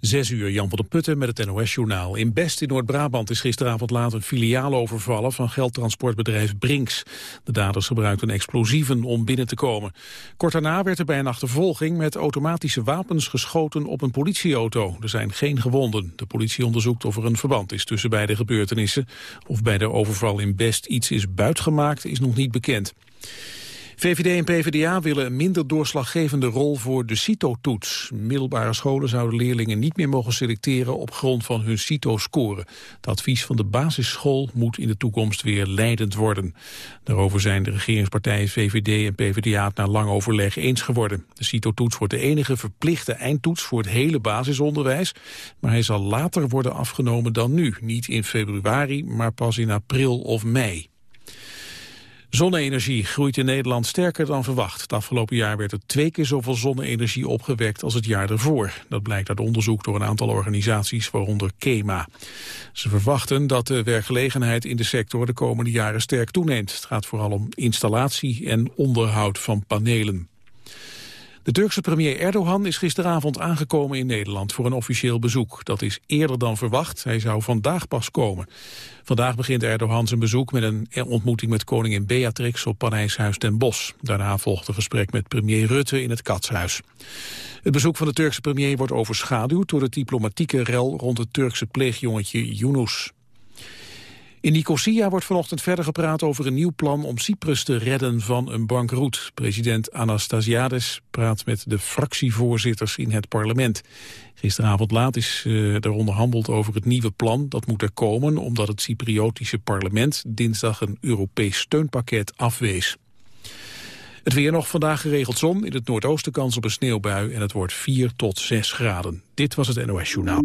Zes uur, Jan van der Putten met het NOS-journaal. In Best in Noord-Brabant is gisteravond laat een filiaal overvallen van geldtransportbedrijf Brinks. De daders gebruikten explosieven om binnen te komen. Kort daarna werd er bij een achtervolging met automatische wapens geschoten op een politieauto. Er zijn geen gewonden. De politie onderzoekt of er een verband is tussen beide gebeurtenissen. Of bij de overval in Best iets is buitgemaakt is nog niet bekend. VVD en PvdA willen een minder doorslaggevende rol voor de CITO-toets. Middelbare scholen zouden leerlingen niet meer mogen selecteren op grond van hun CITO-score. Het advies van de basisschool moet in de toekomst weer leidend worden. Daarover zijn de regeringspartijen VVD en PvdA het na lang overleg eens geworden. De CITO-toets wordt de enige verplichte eindtoets voor het hele basisonderwijs. Maar hij zal later worden afgenomen dan nu. Niet in februari, maar pas in april of mei. Zonne-energie groeit in Nederland sterker dan verwacht. Het afgelopen jaar werd er twee keer zoveel zonne-energie opgewekt als het jaar ervoor. Dat blijkt uit onderzoek door een aantal organisaties, waaronder KEMA. Ze verwachten dat de werkgelegenheid in de sector de komende jaren sterk toeneemt. Het gaat vooral om installatie en onderhoud van panelen. De Turkse premier Erdogan is gisteravond aangekomen in Nederland voor een officieel bezoek. Dat is eerder dan verwacht. Hij zou vandaag pas komen. Vandaag begint Erdogan zijn bezoek met een ontmoeting met koningin Beatrix op Panijshuis ten Bosch. Daarna volgt een gesprek met premier Rutte in het Katshuis. Het bezoek van de Turkse premier wordt overschaduwd door de diplomatieke rel rond het Turkse pleegjongetje Yunus. In Nicosia wordt vanochtend verder gepraat over een nieuw plan om Cyprus te redden van een bankroet. President Anastasiades praat met de fractievoorzitters in het parlement. Gisteravond laat is uh, er onderhandeld over het nieuwe plan. Dat moet er komen omdat het Cypriotische parlement dinsdag een Europees steunpakket afwees. Het weer nog vandaag geregeld zon. In het noordoosten kans op een sneeuwbui en het wordt 4 tot 6 graden. Dit was het NOS Journaal.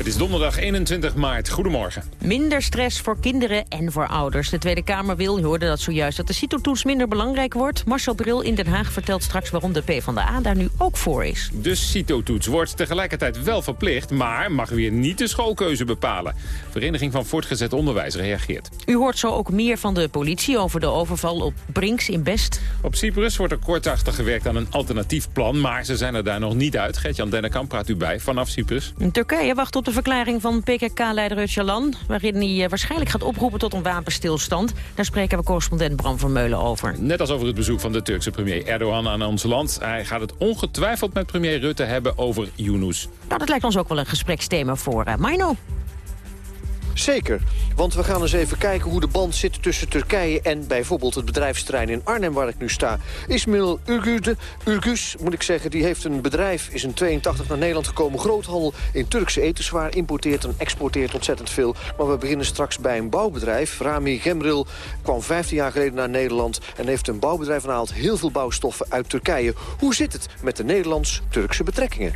Het is donderdag 21 maart. Goedemorgen. Minder stress voor kinderen en voor ouders. De Tweede Kamer wil, je hoorde dat zojuist, dat de CITO-toets minder belangrijk wordt. Marcel Bril in Den Haag vertelt straks waarom de PvdA daar nu ook voor is. De CITO-toets wordt tegelijkertijd wel verplicht, maar mag weer niet de schoolkeuze bepalen. Vereniging van Voortgezet Onderwijs reageert. U hoort zo ook meer van de politie over de overval op Brinks in Best. Op Cyprus wordt er kortachtig gewerkt aan een alternatief plan, maar ze zijn er daar nog niet uit. Gert-Jan Dennekamp praat u bij vanaf Cyprus. In Turkije wacht op de verklaring van PKK-leider Öcalan... waarin hij eh, waarschijnlijk gaat oproepen tot een wapenstilstand. Daar spreken we correspondent Bram Vermeulen over. Net als over het bezoek van de Turkse premier Erdogan aan ons land. Hij gaat het ongetwijfeld met premier Rutte hebben over Yunus. Nou, dat lijkt ons ook wel een gespreksthema voor uh, Mino. Zeker, want we gaan eens even kijken hoe de band zit tussen Turkije en bijvoorbeeld het bedrijfsterrein in Arnhem waar ik nu sta. Ismail Urgüde, Urgus, moet ik zeggen, die heeft een bedrijf, is in 82 naar Nederland gekomen, groothandel in Turkse etenswaar, importeert en exporteert ontzettend veel. Maar we beginnen straks bij een bouwbedrijf. Rami Gemril kwam 15 jaar geleden naar Nederland en heeft een bouwbedrijf en heel veel bouwstoffen uit Turkije. Hoe zit het met de Nederlands-Turkse betrekkingen?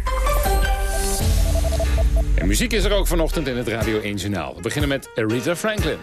En muziek is er ook vanochtend in het Radio 1 Journaal. We beginnen met Aretha Franklin.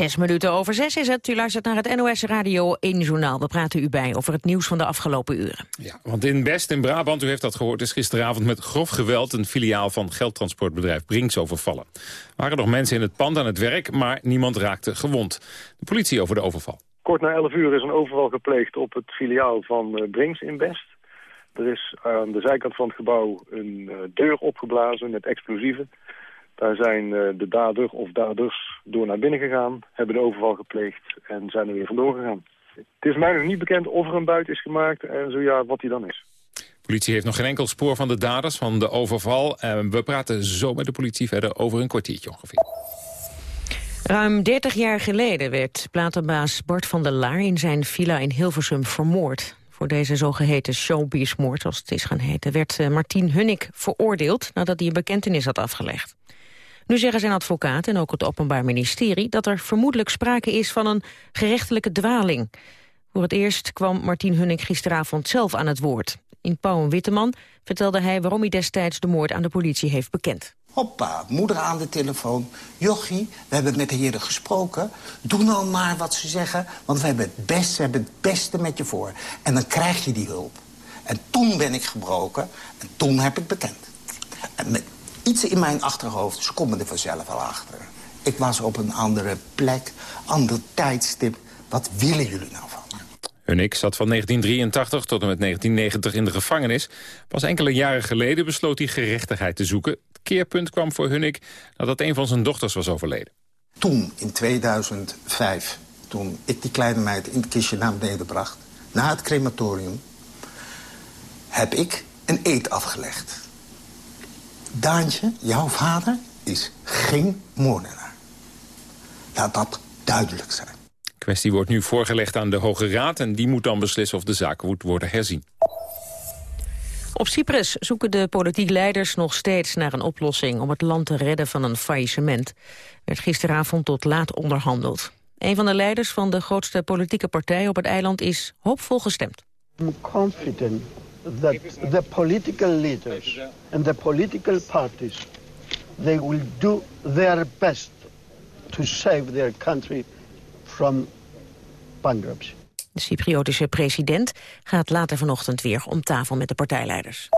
Zes minuten over zes is het. U luistert naar het NOS Radio 1 Journaal. We praten u bij over het nieuws van de afgelopen uren. Ja, want in Best in Brabant, u heeft dat gehoord... is gisteravond met grof geweld een filiaal van geldtransportbedrijf Brinks overvallen. Er waren nog mensen in het pand aan het werk, maar niemand raakte gewond. De politie over de overval. Kort na 11 uur is een overval gepleegd op het filiaal van uh, Brinks in Best. Er is aan de zijkant van het gebouw een uh, deur opgeblazen met explosieven. Daar zijn uh, de dader of daders door naar binnen gegaan, hebben de overval gepleegd en zijn er weer vandoor gegaan. Het is mij nog niet bekend of er een buit is gemaakt en zo ja, wat die dan is. De politie heeft nog geen enkel spoor van de daders van de overval. we praten zo met de politie verder over een kwartiertje ongeveer. Ruim 30 jaar geleden werd platenbaas Bart van der Laar in zijn villa in Hilversum vermoord. Voor deze zogeheten showbizmoord, zoals het is gaan heten, werd uh, Martien Hunnik veroordeeld nadat hij een bekentenis had afgelegd. Nu zeggen zijn advocaat en ook het Openbaar Ministerie dat er vermoedelijk sprake is van een gerechtelijke dwaling. Voor het eerst kwam Martien Hunnik gisteravond zelf aan het woord. In Pauw en Witteman vertelde hij waarom hij destijds de moord aan de politie heeft bekend. Hoppa, moeder aan de telefoon. Jochie, we hebben met de heren gesproken. Doe nou maar wat ze zeggen, want we hebben het beste, hebben het beste met je voor. En dan krijg je die hulp. En toen ben ik gebroken en toen heb ik bekend. En met iets in mijn achterhoofd, ze komen er vanzelf al achter. Ik was op een andere plek, ander tijdstip. Wat willen jullie nou van me? Hunnik zat van 1983 tot en met 1990 in de gevangenis. Pas enkele jaren geleden besloot hij gerechtigheid te zoeken. Het keerpunt kwam voor Hunnik nadat een van zijn dochters was overleden. Toen, in 2005, toen ik die kleine meid in het kistje naar beneden bracht... na het crematorium, heb ik een eed afgelegd. Daantje, jouw vader, is geen moordenaar. Laat dat duidelijk zijn. De kwestie wordt nu voorgelegd aan de Hoge Raad... en die moet dan beslissen of de zaak moet worden herzien. Op Cyprus zoeken de politiek leiders nog steeds naar een oplossing... om het land te redden van een faillissement. werd gisteravond tot laat onderhandeld. Een van de leiders van de grootste politieke partij op het eiland is hoopvol gestemd. I'm confident that the political leaders and the political parties they will do their best to save their country from bankruptcy. De Cypriotische president gaat later vanochtend weer om tafel met de partijleiders.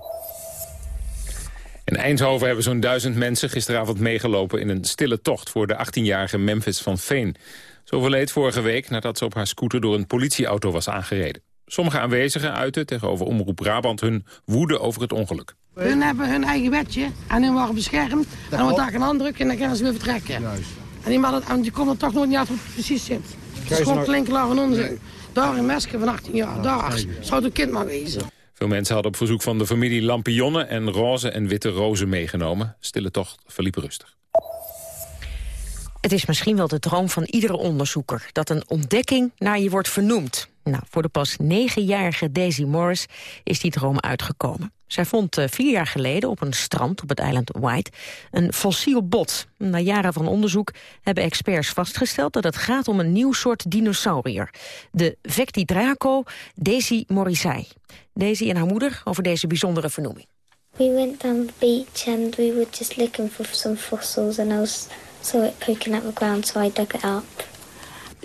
In Eindhoven hebben zo'n duizend mensen gisteravond meegelopen... in een stille tocht voor de 18-jarige Memphis van Veen. Ze overleed vorige week nadat ze op haar scooter door een politieauto was aangereden. Sommige aanwezigen uiten tegenover Omroep Brabant hun woede over het ongeluk. Hun hebben hun eigen wetje en hun worden beschermd. En dan wordt daar een handdruk en dan kunnen ze weer vertrekken. Juist. En die, man, die komt er toch nooit niet uit hoe het precies zit. Het is gewoon klinkelaar van onzin. Daar een meisje van 18 jaar, daar. Zou het kind maar wezen. Veel mensen hadden op verzoek van de familie lampionnen en roze en witte rozen meegenomen. Stille tocht verliep rustig. Het is misschien wel de droom van iedere onderzoeker... dat een ontdekking naar je wordt vernoemd. Nou, voor de pas negenjarige Daisy Morris is die droom uitgekomen. Zij vond uh, vier jaar geleden op een strand op het eiland White een fossiel bot. Na jaren van onderzoek hebben experts vastgesteld dat het gaat om een nieuw soort dinosaurier. De Vectidraco Daisy Morrisei. Daisy en haar moeder over deze bijzondere vernoeming. We went down the beach and we were just looking for some fossils and I was saw it poking out the ground so I dug it up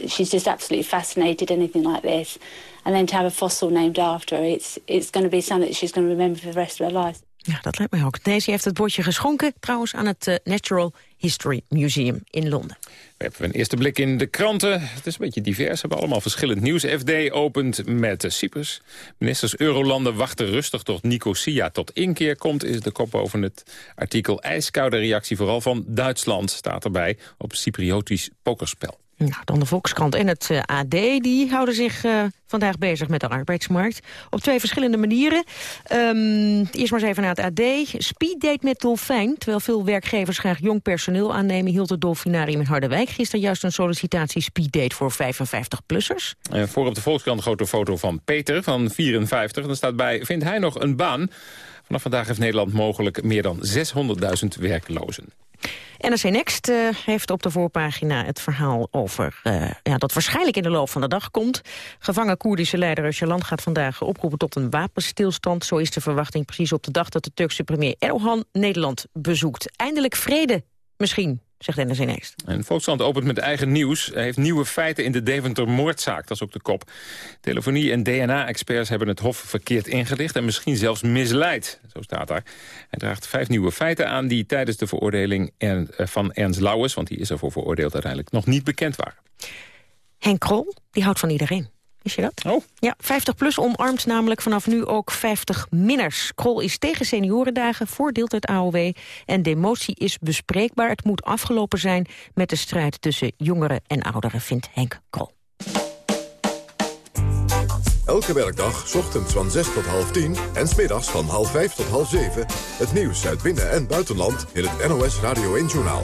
she's just absolutely fascinated anything like this. And then to have a fossil named after her, it's, it's going to be something that she's going to remember for the rest of her life. Ja, dat lijkt mij ook. Deze heeft het bordje geschonken, trouwens, aan het uh, Natural History Museum in Londen. We hebben een eerste blik in de kranten. Het is een beetje divers, we hebben allemaal verschillend nieuws. FD opent met uh, Cyprus. Ministers Eurolanden wachten rustig tot Nicosia tot inkeer komt... is de kop boven het artikel ijskoude reactie vooral van Duitsland... staat erbij op Cypriotisch pokerspel. Nou, dan de Volkskrant en het uh, eh, AD, die houden zich uh, vandaag bezig met de arbeidsmarkt. Op twee verschillende manieren. Um, eerst maar eens even naar het AD. Speeddate met dolfijn. Terwijl veel werkgevers graag jong personeel aannemen... hield het Dolfinarium in Harderwijk gisteren juist een sollicitatie speeddate voor 55-plussers. Uh, voor op de Volkskrant een grote foto van Peter van 54. Dan staat bij, vindt hij nog een baan? Vanaf vandaag heeft Nederland mogelijk meer dan 600.000 werklozen. NRC Next uh, heeft op de voorpagina het verhaal over... Uh, ja, dat waarschijnlijk in de loop van de dag komt. Gevangen Koerdische leider Öcalan gaat vandaag oproepen tot een wapenstilstand. Zo is de verwachting precies op de dag dat de Turkse premier Erdogan Nederland bezoekt. Eindelijk vrede, misschien. Zegt NRC Next. En Volkskrant opent met eigen nieuws. Hij heeft nieuwe feiten in de Deventer-moordzaak. Dat is ook de kop. Telefonie- en DNA-experts hebben het Hof verkeerd ingelicht... en misschien zelfs misleid. Zo staat daar. Hij draagt vijf nieuwe feiten aan... die tijdens de veroordeling eh, van Ernst Lauwers... want die is ervoor veroordeeld uiteindelijk... nog niet bekend waren. Henk Krol, die houdt van iedereen. Wist je dat? Oh. Ja, 50PLUS omarmt namelijk vanaf nu ook 50-minners. Krol is tegen seniorendagen, voordeelt het AOW... en demotie is bespreekbaar. Het moet afgelopen zijn met de strijd tussen jongeren en ouderen, vindt Henk Krol. Elke werkdag, 's ochtends van 6 tot half 10 en smiddags van half 5 tot half 7... het nieuws uit binnen- en buitenland in het NOS Radio 1-journaal.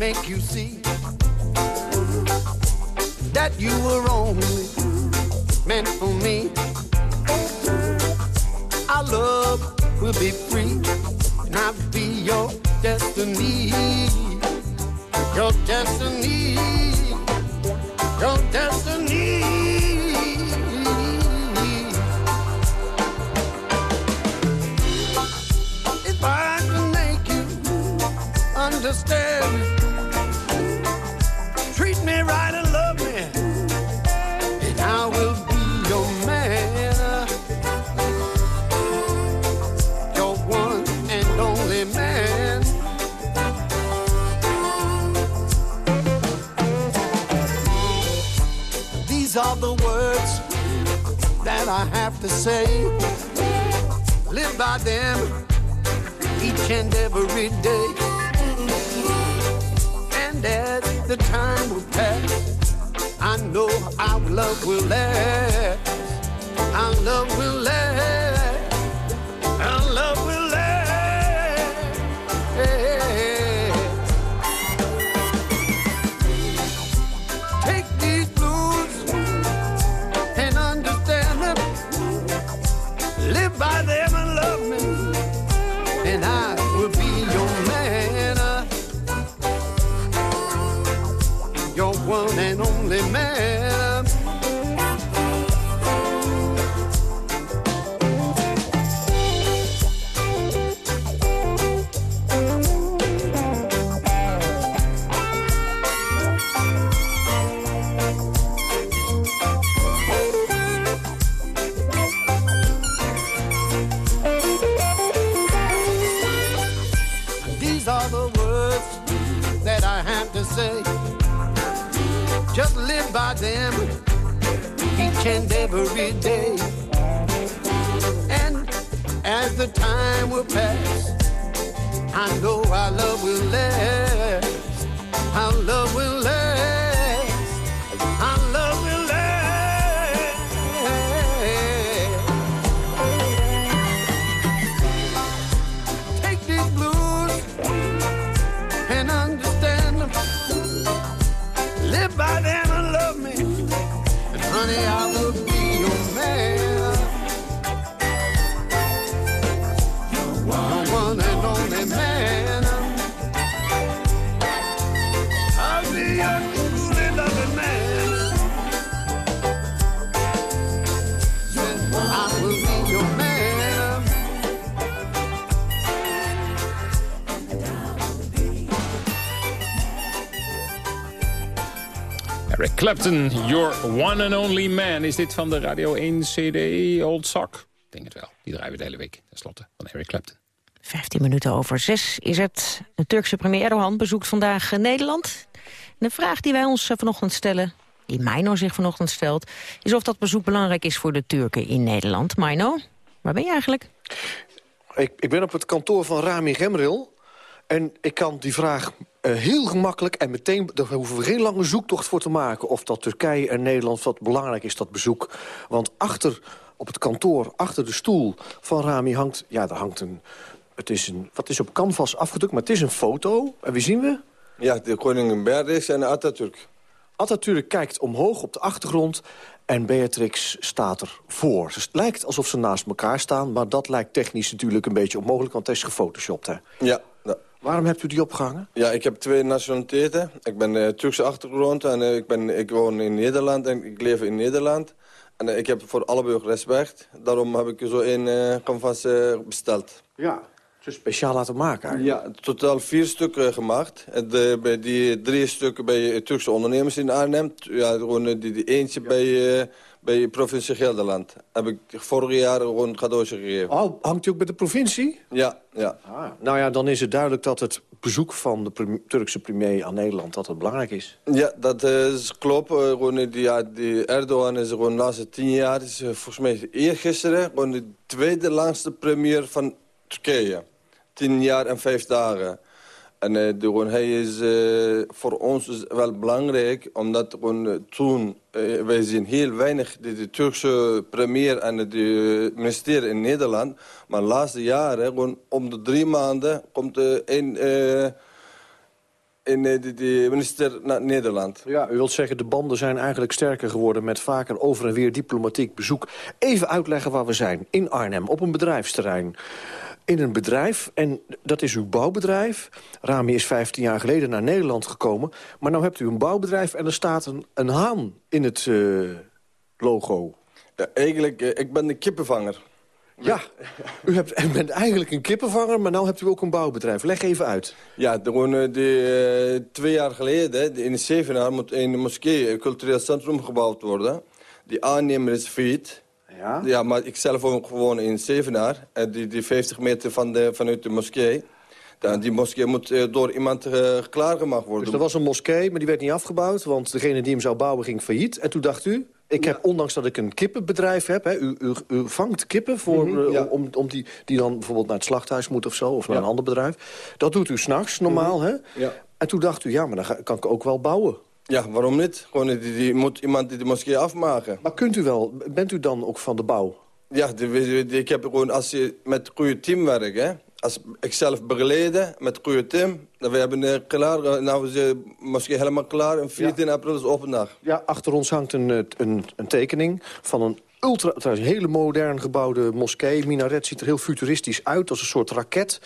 Make you see that you were only meant for me. Our love will be free, and I'll be your destiny. Your destiny. Your destiny. If I could make you understand, to say. Live by them each and every day. And as the time will pass, I know our love will last. Our love will last. By them Clapton, Your One and Only Man. Is dit van de Radio 1 CD Old Sock? Ik denk het wel. Die draaien we de hele week, ten slotte, van Eric Clapton. 15 minuten over zes is het. De Turkse premier Erdogan bezoekt vandaag eh, Nederland. En de vraag die wij ons eh, vanochtend stellen, die Mino zich vanochtend stelt... is of dat bezoek belangrijk is voor de Turken in Nederland. Mino, waar ben je eigenlijk? Ik, ik ben op het kantoor van Rami Gemril. En ik kan die vraag eh, heel gemakkelijk en meteen... daar hoeven we geen lange zoektocht voor te maken... of dat Turkije en Nederland wat belangrijk is, dat bezoek. Want achter, op het kantoor, achter de stoel van Rami hangt... ja, daar hangt een... Het is een, wat is op canvas afgedrukt, maar het is een foto. En wie zien we? Ja, de koningin Beatrix en Atatürk. Atatürk kijkt omhoog op de achtergrond en Beatrix staat er voor. Het lijkt alsof ze naast elkaar staan, maar dat lijkt technisch natuurlijk een beetje onmogelijk, want het is gefotoshopt, hè? Ja. ja. Waarom hebt u die opgehangen? Ja, ik heb twee nationaliteiten. Ik ben uh, Turkse achtergrond en uh, ik, ben, ik woon in Nederland en ik leef in Nederland. En uh, ik heb voor allebei respect. Daarom heb ik zo een canvas besteld. Ja, dus speciaal laten maken eigenlijk. Ja, totaal vier stukken gemaakt. De, bij die drie stukken bij Turkse ondernemers in Arnhem. Ja, gewoon die, die eentje bij bij provincie Gelderland. Heb ik vorig jaar gewoon cadeautje gegeven. Oh, hangt u ook bij de provincie? Ja, ja. Ah, nou ja, dan is het duidelijk dat het bezoek van de Turkse premier aan Nederland... dat het belangrijk is. Ja, dat is klopt. Uh, gewoon, die, ja, die Erdogan is gewoon de laatste tien jaar... is uh, volgens mij eergisteren gewoon de tweede langste premier van Turkije. Tien jaar en vijf dagen. En de, hij is uh, voor ons wel belangrijk, omdat gewoon, toen... Uh, wij zien heel weinig de, de, Turkse premier en het ministerie in Nederland. Maar de laatste jaren, gewoon om de drie maanden, komt in de, de, minister naar Nederland. Ja, u wilt zeggen, de banden zijn eigenlijk sterker geworden... met vaker over en weer diplomatiek bezoek. Even uitleggen waar we zijn. In Arnhem, op een bedrijfsterrein in een bedrijf. En dat is uw bouwbedrijf. Rami is 15 jaar geleden naar Nederland gekomen. Maar nu hebt u een bouwbedrijf en er staat een, een haan in het uh, logo. Ja, eigenlijk, uh, ik ben de kippenvanger. Ja, u, hebt, u bent eigenlijk een kippenvanger, maar nu hebt u ook een bouwbedrijf. Leg even uit. Ja, de, de, uh, twee jaar geleden, in Zevenaar, moet een moskee, een cultureel centrum gebouwd worden. Die aannemer is failliet. Ja? Ja, maar ik zelf woon gewoon in Zevenaar. En die, die 50 meter van de, vanuit de moskee. Dan, die moskee moet uh, door iemand uh, klaargemaakt worden. Dus er was een moskee, maar die werd niet afgebouwd... want degene die hem zou bouwen ging failliet. En toen dacht u, ik heb, ondanks dat ik een kippenbedrijf heb... Hè, u, u, u vangt kippen voor, mm -hmm, ja. om, om die, die dan bijvoorbeeld naar het slachthuis moeten of zo... of naar ja. een ander bedrijf. Dat doet u s'nachts normaal, mm -hmm. hè? Ja. En toen dacht u, ja, maar dan ga, kan ik ook wel bouwen. Ja, waarom niet? Gewoon, die, die moet iemand die de moskee afmaken. Maar kunt u wel, bent u dan ook van de bouw? Ja, die, ik heb gewoon, als je met goede team werkt, hè, als ik zelf begeleiden met goede team, dan we hebben uh, klaar, nou is de moskee helemaal klaar en 14 ja. april is open dag. Ja, achter ons hangt een, een, een tekening van een ultra, trouwens, een hele modern gebouwde moskee. Minaret ziet er heel futuristisch uit, als een soort raket.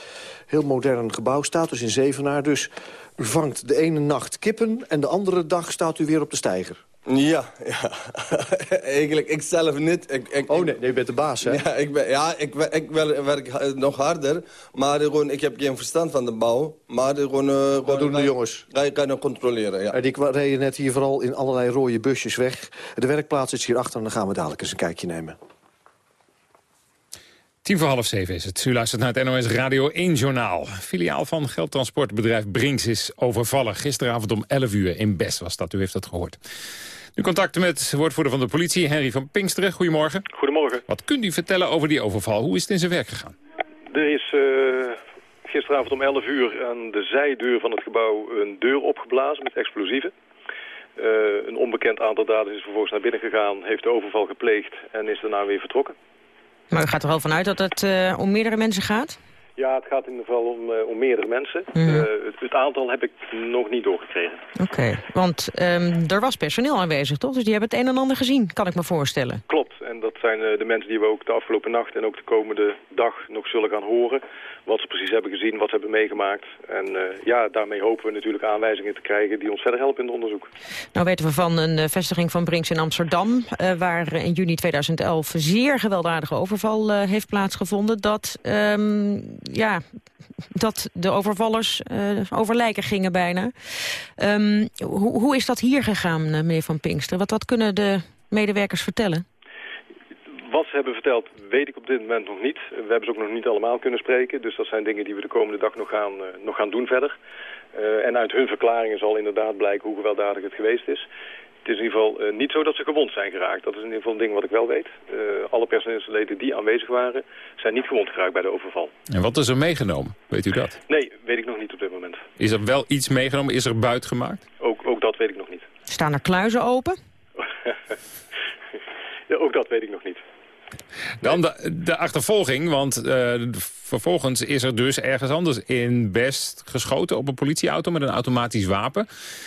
Heel modern gebouw, staat dus in Zevenaar. Dus vangt de ene nacht kippen en de andere dag staat u weer op de steiger. Ja, ja. eigenlijk ik zelf niet. Ik, ik, oh nee, nee, je bent de baas, hè? Ja, ik, ben, ja, ik, ik werk nog harder, maar gewoon, ik heb geen verstand van de bouw. Maar gewoon, uh, Wat doen de jongens? Ga je kan nog controleren, ja. En die reden net hier vooral in allerlei rode busjes weg. De werkplaats is hierachter en dan gaan we dadelijk eens een kijkje nemen. Tien voor half zeven is het. U luistert naar het NOS Radio 1-journaal. Filiaal van geldtransportbedrijf Brinks is overvallen. Gisteravond om 11 uur in Best was dat. U heeft dat gehoord. Nu contact met woordvoerder van de politie, Henry van Pinksteren. Goedemorgen. Goedemorgen. Wat kunt u vertellen over die overval? Hoe is het in zijn werk gegaan? Er is uh, gisteravond om 11 uur aan de zijdeur van het gebouw een deur opgeblazen met explosieven. Uh, een onbekend aantal daders is vervolgens naar binnen gegaan, heeft de overval gepleegd en is daarna weer vertrokken. Maar u gaat er al vanuit dat het uh, om meerdere mensen gaat? Ja, het gaat in ieder geval om, uh, om meerdere mensen. Mm. Uh, het, het, aantal heb ik nog niet doorgekregen. Oké, okay. want um, er was personeel aanwezig, toch? Dus die hebben het een en ander gezien, kan ik me voorstellen. Klopt, en dat zijn uh, de mensen die we ook de afgelopen nacht en ook de komende dag nog zullen gaan horen. Wat ze precies hebben gezien, wat ze hebben meegemaakt. En ja, daarmee hopen we natuurlijk aanwijzingen te krijgen die ons verder helpen in het onderzoek. Nou weten we van een vestiging van Brinks in Amsterdam... waar in juni 2011 zeer gewelddadige overval heeft plaatsgevonden. Dat... Um, ja, dat de overvallers uh, over lijken gingen bijna. Um, hoe, hoe is dat hier gegaan, meneer Van Pinkster? Wat, wat kunnen de medewerkers vertellen? Wat ze hebben verteld, weet ik op dit moment nog niet. We hebben ze ook nog niet allemaal kunnen spreken. Dus dat zijn dingen die we de komende dag nog gaan, uh, nog gaan doen verder. En uit hun verklaringen zal inderdaad blijken hoe gewelddadig het geweest is. Het is in ieder geval uh, niet zo dat ze gewond zijn geraakt. Dat is in ieder geval een ding wat ik wel weet. Uh, alle personeelsleden die aanwezig waren, zijn niet gewond geraakt bij de overval. En wat is er meegenomen? Weet u dat? Nee, weet ik nog niet op dit moment. Is er wel iets meegenomen? Is er buit gemaakt? Ook, ook dat weet ik nog niet. Staan er kluizen open? ja, ook dat weet ik nog niet. Dan de, achtervolging, want uh, vervolgens is er dus ergens anders in Best geschoten op een politieauto met een automatisch wapen.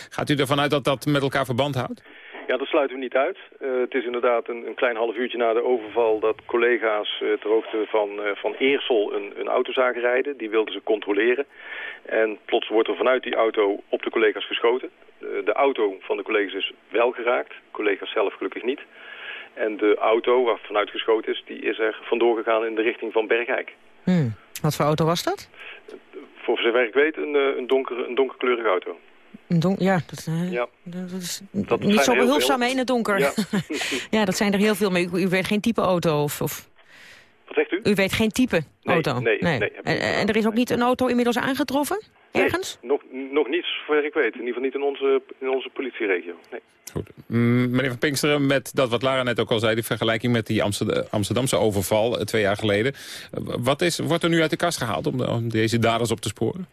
Gaat u ervan uit dat dat met elkaar verband houdt? Ja, dat sluiten we niet uit. Uh, het is inderdaad een, een, klein half uurtje na de overval dat collega's uh, ter hoogte van, van Eersel een, een auto zagen rijden. Die wilden ze controleren. En plots wordt er vanuit die auto op de collega's geschoten. de auto van de collega's is wel geraakt. Collega's zelf gelukkig niet. En de auto waar vanuit geschoten is, die is er vandoor gegaan in de richting van Bergijk. Hmm. Wat voor auto was dat? Voor zover ik weet een, een, donker, een donkerkleurige auto. Een don ja, dat, uh, ja, dat is dat niet zo behulpzaam in het donker. Ja. ja. dat zijn er heel veel, maar u, u weet geen type auto of, of... Wat zegt u? U weet geen type nee, auto? Nee, nee. nee en, en, er is ook niet een auto inmiddels aangetroffen? Ergens? nog, nog niets, zover ik weet. In ieder geval niet in onze, in onze politieregio. Nee. Goed. Mm, meneer Van Pinksteren, met dat wat Lara net ook al zei... de vergelijking met die Amsterdamse overval eh, twee jaar geleden. Wat is, wordt er nu uit de kast gehaald om, de, om deze daders op te sporen?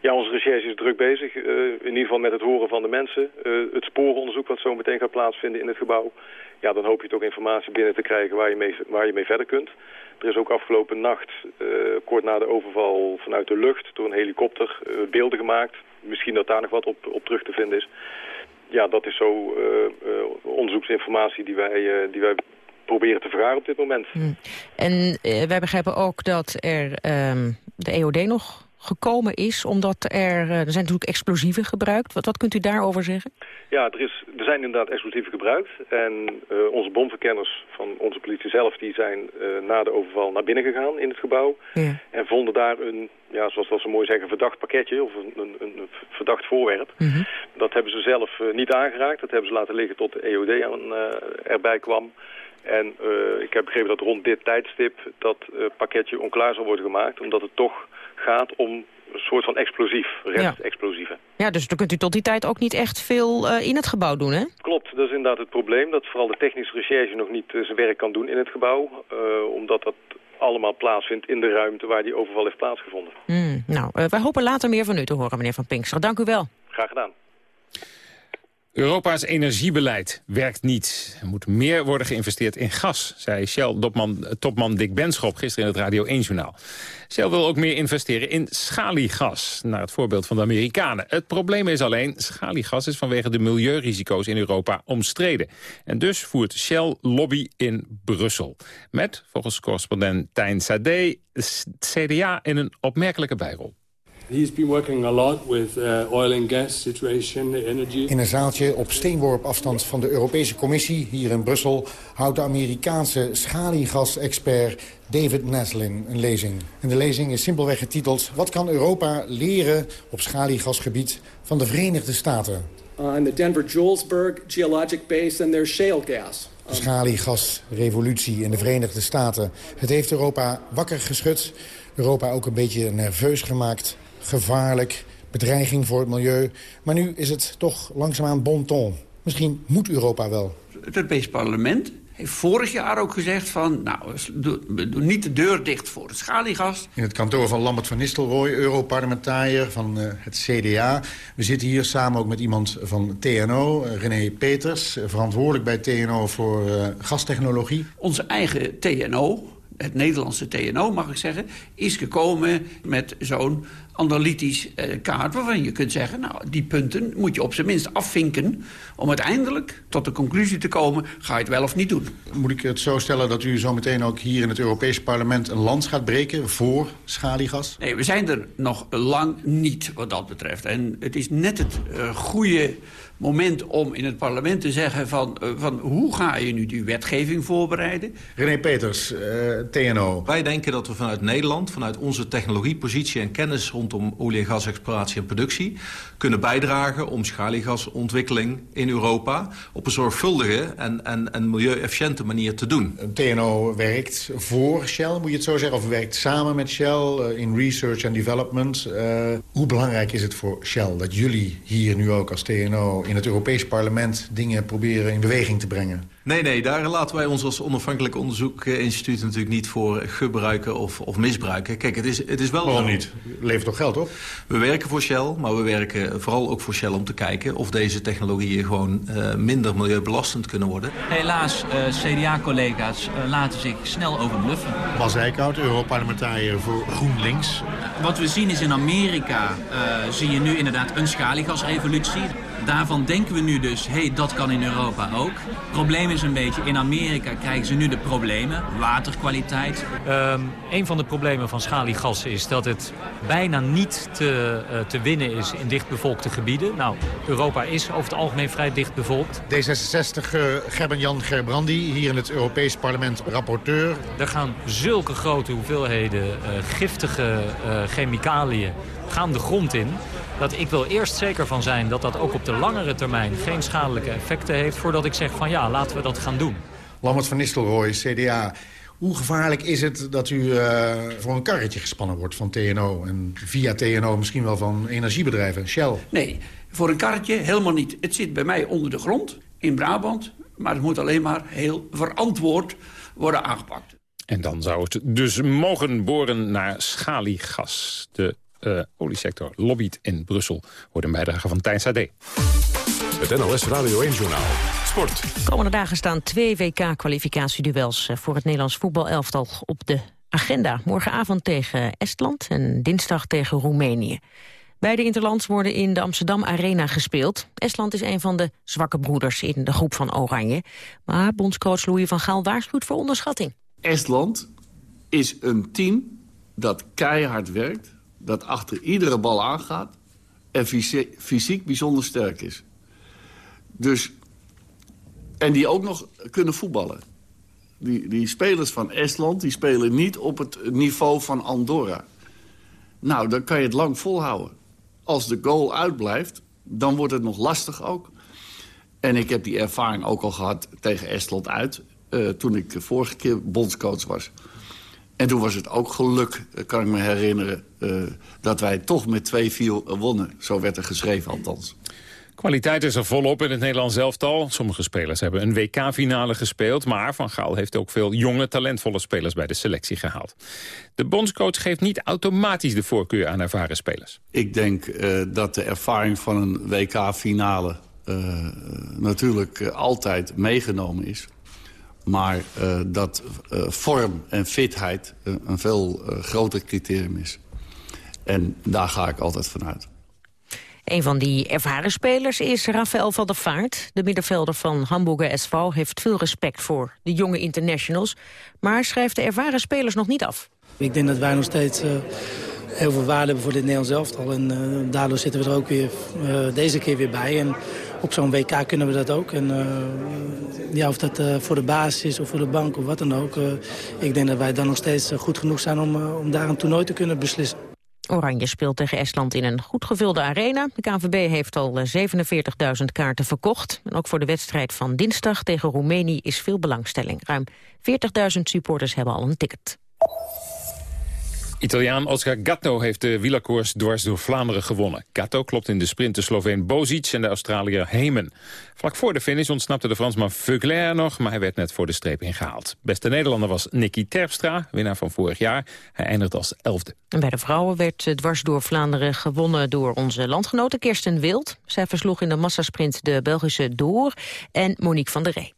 Ja, onze recherche is druk bezig. Uh, in ieder geval met het horen van de mensen. Uh, het sporenonderzoek wat zo meteen gaat plaatsvinden in het gebouw. Ja, dan hoop je toch informatie binnen te krijgen waar je mee, waar je mee verder kunt. Er is ook afgelopen nacht, uh, kort na de overval vanuit de lucht... door een helikopter beelden gemaakt. Misschien dat daar nog wat op, terug te vinden is. Ja, dat is zo onderzoeksinformatie die wij, die wij proberen te vergaren op dit moment. Hmm. En wij begrijpen ook dat er ehm, de EOD nog gekomen is? Omdat er, eh, er zijn natuurlijk explosieven gebruikt. Wat, wat kunt u daarover zeggen? Ja, er, is, er zijn inderdaad explosieven gebruikt. En uh, onze bomverkenners van onze politie zelf... die zijn uh, na de overval naar binnen gegaan in het gebouw. Ja. En vonden daar een, ja, zoals dat ze mooi zeggen, verdacht pakketje... of een, een, een verdacht voorwerp. Mm -hmm. Dat hebben ze zelf niet aangeraakt. Dat hebben ze laten liggen tot de EOD aan, erbij kwam. En ik heb begrepen dat rond dit tijdstip dat pakketje onklaar zal worden gemaakt. Omdat het toch gaat om een soort van explosief, restexplosieven. Ja. ja, dus dan kunt u tot die tijd ook niet echt veel uh, in het gebouw doen, hè? Klopt, dat is inderdaad het probleem. Dat vooral de technische recherche nog niet uh, zijn werk kan doen in het gebouw. Uh, omdat dat allemaal plaatsvindt in de ruimte waar die overval heeft plaatsgevonden. Mm, nou, wij hopen later meer van u te horen, meneer Van Pinkster. Dank u wel. Graag gedaan. Europa's energiebeleid werkt niet. Er moet meer worden geïnvesteerd in gas, zei Shell-topman Dick Benschop gisteren in het Radio 1-journaal. Shell wil ook meer investeren in schaliegas, naar het voorbeeld van de Amerikanen. Het probleem is alleen, schaliegas is vanwege de milieurisico's in Europa omstreden. En dus voert Shell lobby in Brussel. Met, volgens correspondent Tijn Sade, CDA in een opmerkelijke bijrol. He's been working a lot with uh, oil and gas situation, energy. In een zaaltje op steenworp afstand van de Europese Commissie hier in Brussel houdt de Amerikaanse schaliegasexpert David Naslin een lezing. En de lezing is simpelweg getiteld Wat kan Europa leren op schaliegasgebied van de Verenigde Staten? On the Denver-Julesburg geologic base and their shale gas. De schaliegasrevolutie in de Verenigde Staten. Het heeft Europa wakker geschud. Europa ook een beetje nerveus gemaakt gevaarlijk, bedreiging voor het milieu. Maar nu is het toch langzaamaan bon ton. Misschien moet Europa wel. Het Europees Parlement heeft vorig jaar ook gezegd van... nou, we doen niet de deur dicht voor het schaliegas. In het kantoor van Lambert van Nistelrooy, Europarlementariër van uh, het CDA. We zitten hier samen ook met iemand van TNO, uh, René Peters... verantwoordelijk bij TNO voor uh, gastechnologie. Onze eigen TNO, het Nederlandse TNO mag ik zeggen... is gekomen met zo'n analytisch eh, kaart waarvan je kunt zeggen... nou, die punten moet je op zijn minst afvinken... om uiteindelijk tot de conclusie te komen... ga je het wel of niet doen. Moet ik het zo stellen dat u zo meteen ook hier in het Europese parlement... een lans gaat breken voor schaliegas? Nee, we zijn er nog lang niet wat dat betreft. En het is net het uh, goede moment om in het parlement te zeggen... Van, uh, van hoe ga je nu die wetgeving voorbereiden? René Peters, uh, TNO. Wij denken dat we vanuit Nederland, vanuit onze technologiepositie en kennis... rondom olie- en gasexploratie en productie... kunnen bijdragen om schaliegasontwikkeling in Europa... op een zorgvuldige en, en, en milieu-efficiënte manier te doen. TNO werkt voor Shell, moet je het zo zeggen? Of werkt samen met Shell uh, in research and development? hoe belangrijk is het voor Shell dat jullie hier nu ook als TNO in het Europees parlement dingen proberen in beweging te brengen? Nee, nee, daar laten wij ons als onafhankelijk onderzoekinstituut natuurlijk niet voor gebruiken of, of misbruiken. Kijk, het is, het is wel... Waarom niet? Levert toch geld op? We werken voor Shell, maar we werken vooral ook voor Shell om te kijken... of deze technologieën gewoon uh, minder milieubelastend kunnen worden. Helaas, uh, CDA-collega's uh, laten zich snel overbluffen. Bas Eickhout, Europarlementariër voor GroenLinks. Wat we zien is in Amerika, zie je nu inderdaad een schaliegasrevolutie. Daarvan denken we nu dus, hé, hey, dat kan in Europa ook. Het probleem is een beetje, in Amerika krijgen ze nu de problemen. Waterkwaliteit. Um, een van de problemen van schaliegas is dat het bijna niet te, uh, te winnen is in dichtbevolkte gebieden. Nou, Europa is over het algemeen vrij dichtbevolkt. D66 uh, Gerben-Jan Gerbrandi, hier in het Europees Parlement rapporteur. Er gaan zulke grote hoeveelheden uh, giftige uh, chemicaliën gaan de grond in dat ik wil eerst zeker van zijn dat dat ook op de langere termijn geen schadelijke effecten heeft... voordat ik zeg van ja, laten we dat gaan doen. Lambert van Nistelrooy, CDA. Hoe gevaarlijk is het dat u uh, voor een karretje gespannen wordt van TNO... en via TNO misschien wel van energiebedrijven, Shell? Nee, voor een karretje helemaal niet. Het zit bij mij onder de grond, in Brabant... maar het moet alleen maar heel verantwoord worden aangepakt. En dan zou het dus mogen boren naar schaliegas. De uh, oliesector lobbyt in Brussel. Wordt een bijdrage van Tijn Sade. Het NLS Radio 1-journaal. Sport. komende dagen staan twee WK-kwalificatieduels... voor het Nederlands voetbalelftal op de agenda. Morgenavond tegen Estland en dinsdag tegen Roemenië. Beide interlands worden in de Amsterdam Arena gespeeld. Estland is een van de zwakke broeders in de groep van Oranje. Maar bondscoach Louis van Gaal waarschuwt voor onderschatting. Estland is een team dat keihard werkt dat achter iedere bal aangaat... en fysiek bijzonder sterk is. Dus, en die ook nog kunnen voetballen. Die, die spelers van Estland die spelen niet op het niveau van Andorra. Nou, dan kan je het lang volhouden. Als de goal uitblijft, dan wordt het nog lastig ook. En ik heb die ervaring ook al gehad tegen Estland uit... Uh, toen ik vorige keer bondscoach was. En toen was het ook geluk, kan ik me herinneren... Uh, dat wij toch met 2-4 wonnen. Zo werd er geschreven althans. Kwaliteit is er volop in het Nederlands elftal. Sommige spelers hebben een WK-finale gespeeld... maar Van Gaal heeft ook veel jonge, talentvolle spelers bij de selectie gehaald. De bondscoach geeft niet automatisch de voorkeur aan ervaren spelers. Ik denk uh, dat de ervaring van een WK-finale... Uh, natuurlijk altijd meegenomen is. Maar uh, dat uh, vorm en fitheid uh, een veel groter criterium is. En daar ga ik altijd vanuit. Een van die ervaren spelers is Rafael van der Vaart. De middenvelder van Hamburger SV heeft veel respect voor de jonge internationals. Maar schrijft de ervaren spelers nog niet af. Ik denk dat wij nog steeds heel veel waarde hebben voor dit Nederlands elftal. En daardoor zitten we er ook weer deze keer weer bij. En op zo'n WK kunnen we dat ook. En, uh, ja, of dat uh, voor de basis is of voor de bank of wat dan ook. Uh, ik denk dat wij dan nog steeds goed genoeg zijn om, om daar een toernooi te kunnen beslissen. Oranje speelt tegen Estland in een goed gevulde arena. De KNVB heeft al 47.000 kaarten verkocht. En ook voor de wedstrijd van dinsdag tegen Roemenië is veel belangstelling. Ruim 40.000 supporters hebben al een ticket. Italiaan Oscar Gatto heeft de wielerkoers dwars door Vlaanderen gewonnen. Gatto klopt in de sprint de Sloveen Bozic en de Australiër Hemen. Vlak voor de finish ontsnapte de Fransman Vugler nog, maar hij werd net voor de streep ingehaald. Beste Nederlander was Nicky Terpstra, winnaar van vorig jaar. Hij eindigt als elfde. En bij de vrouwen werd dwars door Vlaanderen gewonnen door onze landgenote Kirsten Wild. Zij versloeg in de massasprint de Belgische Door en Monique van der Rey.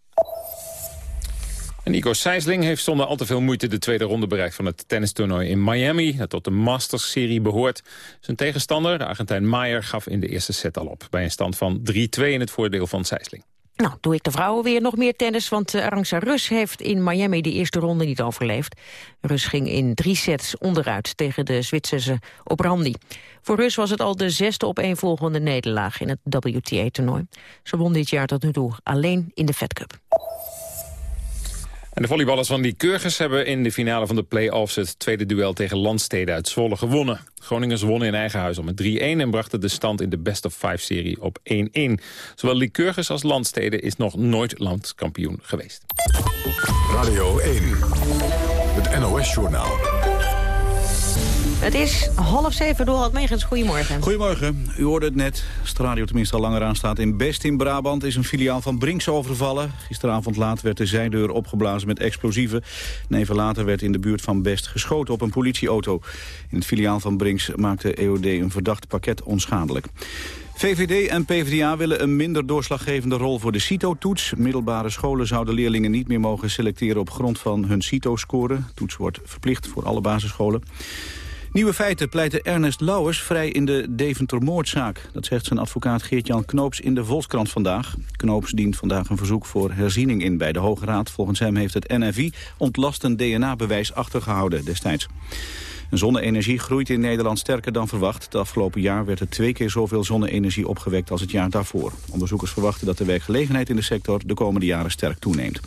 En Igor Sijsling heeft zonder al te veel moeite de tweede ronde bereikt van het tennistoernooi in Miami, dat tot de Masters-serie behoort. Zijn tegenstander, de Argentijn Maier, gaf in de eerste set al op, bij een stand van 3-2 in het voordeel van Sijsling. Nou, doe ik de vrouwen weer nog meer tennis, want uh, Arantxa Rus heeft in Miami de eerste ronde niet overleefd. Rus ging in drie sets onderuit tegen de Zwitserse Obrandi. Voor Rus was het al de zesde op een volgende nederlaag in het WTA-toernooi. Ze won dit jaar tot nu toe alleen in de Fed Cup. En de volleyballers van Lycurgus hebben in de finale van de play-offs... het tweede duel tegen Landsteden uit Zwolle gewonnen. Groningers wonnen in eigen huis om met 3-1... en brachten de stand in de best-of-five-serie op 1-1. Zowel Lycurgus als Landsteden is nog nooit landskampioen geweest. Radio 1, het NOS-journaal. Het is half zeven, Dorald Megens. Goedemorgen. Goedemorgen. U hoorde het net. Als de radio tenminste al langer aanstaat. In Best in Brabant is een filiaal van Brinks overvallen. Gisteravond laat werd de zijdeur opgeblazen met explosieven. En even later werd in de buurt van Best geschoten op een politieauto. In het filiaal van Brinks maakte EOD een verdacht pakket onschadelijk. VVD en PvdA willen een minder doorslaggevende rol voor de CITO-toets. Middelbare scholen zouden leerlingen niet meer mogen selecteren op grond van hun CITO-score. Toets wordt verplicht voor alle basisscholen. Nieuwe feiten pleiten Ernest Lauwers vrij in de Deventer-moordzaak. Dat zegt zijn advocaat Geert-Jan Knoops in de Volkskrant vandaag. Knoops dient vandaag een verzoek voor herziening in bij de Hoge Raad. Volgens hem heeft het NFI ontlastend DNA-bewijs achtergehouden destijds. Zonne-energie groeit in Nederland sterker dan verwacht. Het afgelopen jaar werd er twee keer zoveel zonne-energie opgewekt als het jaar daarvoor. Onderzoekers verwachten dat de werkgelegenheid in de sector de komende jaren sterk toeneemt.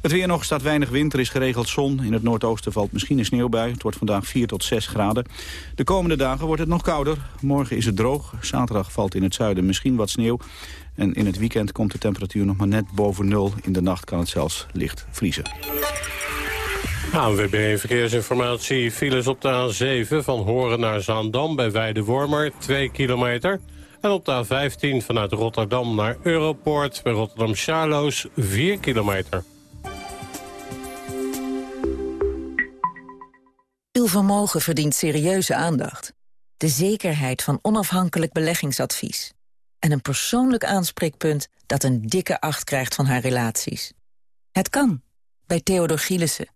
Het weer nog staat weinig wind, er is geregeld zon. In het noordoosten valt misschien een sneeuwbui. Het wordt vandaag 4 tot 6 graden. De komende dagen wordt het nog kouder. Morgen is het droog. Zaterdag valt in het zuiden misschien wat sneeuw. En in het weekend komt de temperatuur nog maar net boven nul. In de nacht kan het zelfs licht vriezen. ANWB Verkeersinformatie. Files op de A7 van Horen naar Zaandam bij Weidewormer, 2 kilometer. En op de A15 vanuit Rotterdam naar Europoort bij Rotterdam-Charloes, 4 kilometer. Uw vermogen verdient serieuze aandacht. De zekerheid van onafhankelijk beleggingsadvies. En een persoonlijk aanspreekpunt dat een dikke acht krijgt van haar relaties. Het kan, bij Theodor Gielissen.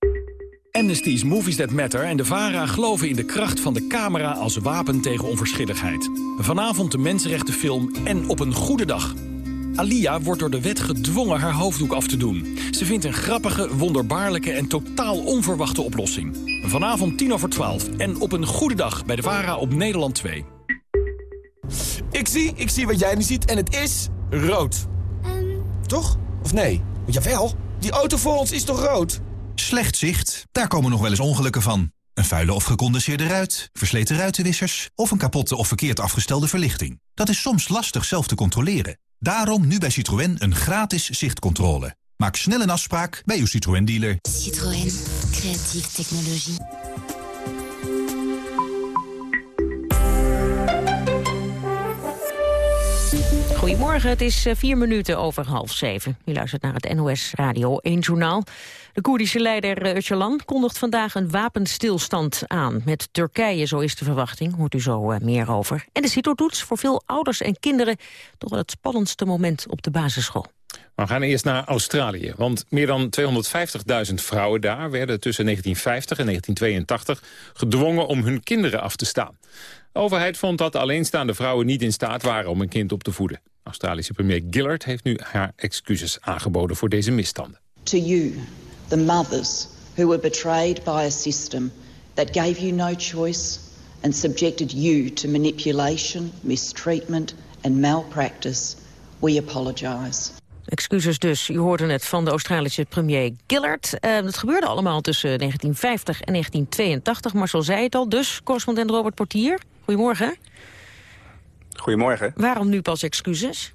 Amnesty's Movies That Matter en de VARA geloven in de kracht van de camera als wapen tegen onverschilligheid. Vanavond de mensenrechtenfilm En op een goede dag. Alia wordt door de wet gedwongen haar hoofddoek af te doen. Ze vindt een grappige, wonderbaarlijke en totaal onverwachte oplossing. Vanavond 10 over 12 en op een goede dag bij de VARA op Nederland 2. Ik zie, ik zie wat jij nu ziet en het is rood. Toch? Of nee? Jawel, die auto voor ons is toch rood? Slecht zicht, daar komen nog wel eens ongelukken van. Een vuile of gecondenseerde ruit, versleten ruitenwissers... of een kapotte of verkeerd afgestelde verlichting. Dat is soms lastig zelf te controleren. Daarom nu bij Citroën een gratis zichtcontrole. Maak snel een afspraak bij uw Citroën-dealer. Citroën. Creatieve technologie. Goedemorgen, het is eh, vier minuten over half zeven. U luistert naar het NOS Radio 1 Journaal. De Koerdische leider eh, Öcalan kondigt vandaag een wapenstilstand aan. Met Turkije, zo is de verwachting, hoort u zo eh, meer over. En de CITO-toets voor veel ouders en kinderen... toch wel het spannendste moment op de basisschool. We gaan eerst naar Australië, want meer dan 250.000 vrouwen daar... werden tussen 1950 en 1982 gedwongen om hun kinderen af te staan. De overheid vond dat alleenstaande vrouwen niet in staat waren om een kind op te voeden. Australische premier Gillard heeft nu haar excuses aangeboden voor deze misstanden. To you, the mothers who were betrayed by a system that gave you no choice and subjected you to manipulation, mistreatment and malpractice, we apologize. Excuses dus, u hoorde het van de Australische premier Gillard. Uh, het gebeurde allemaal tussen 1950 en 1982. Marcel zei het al, dus correspondent Robert Portier. Goedemorgen. Goedemorgen. Waarom nu pas excuses?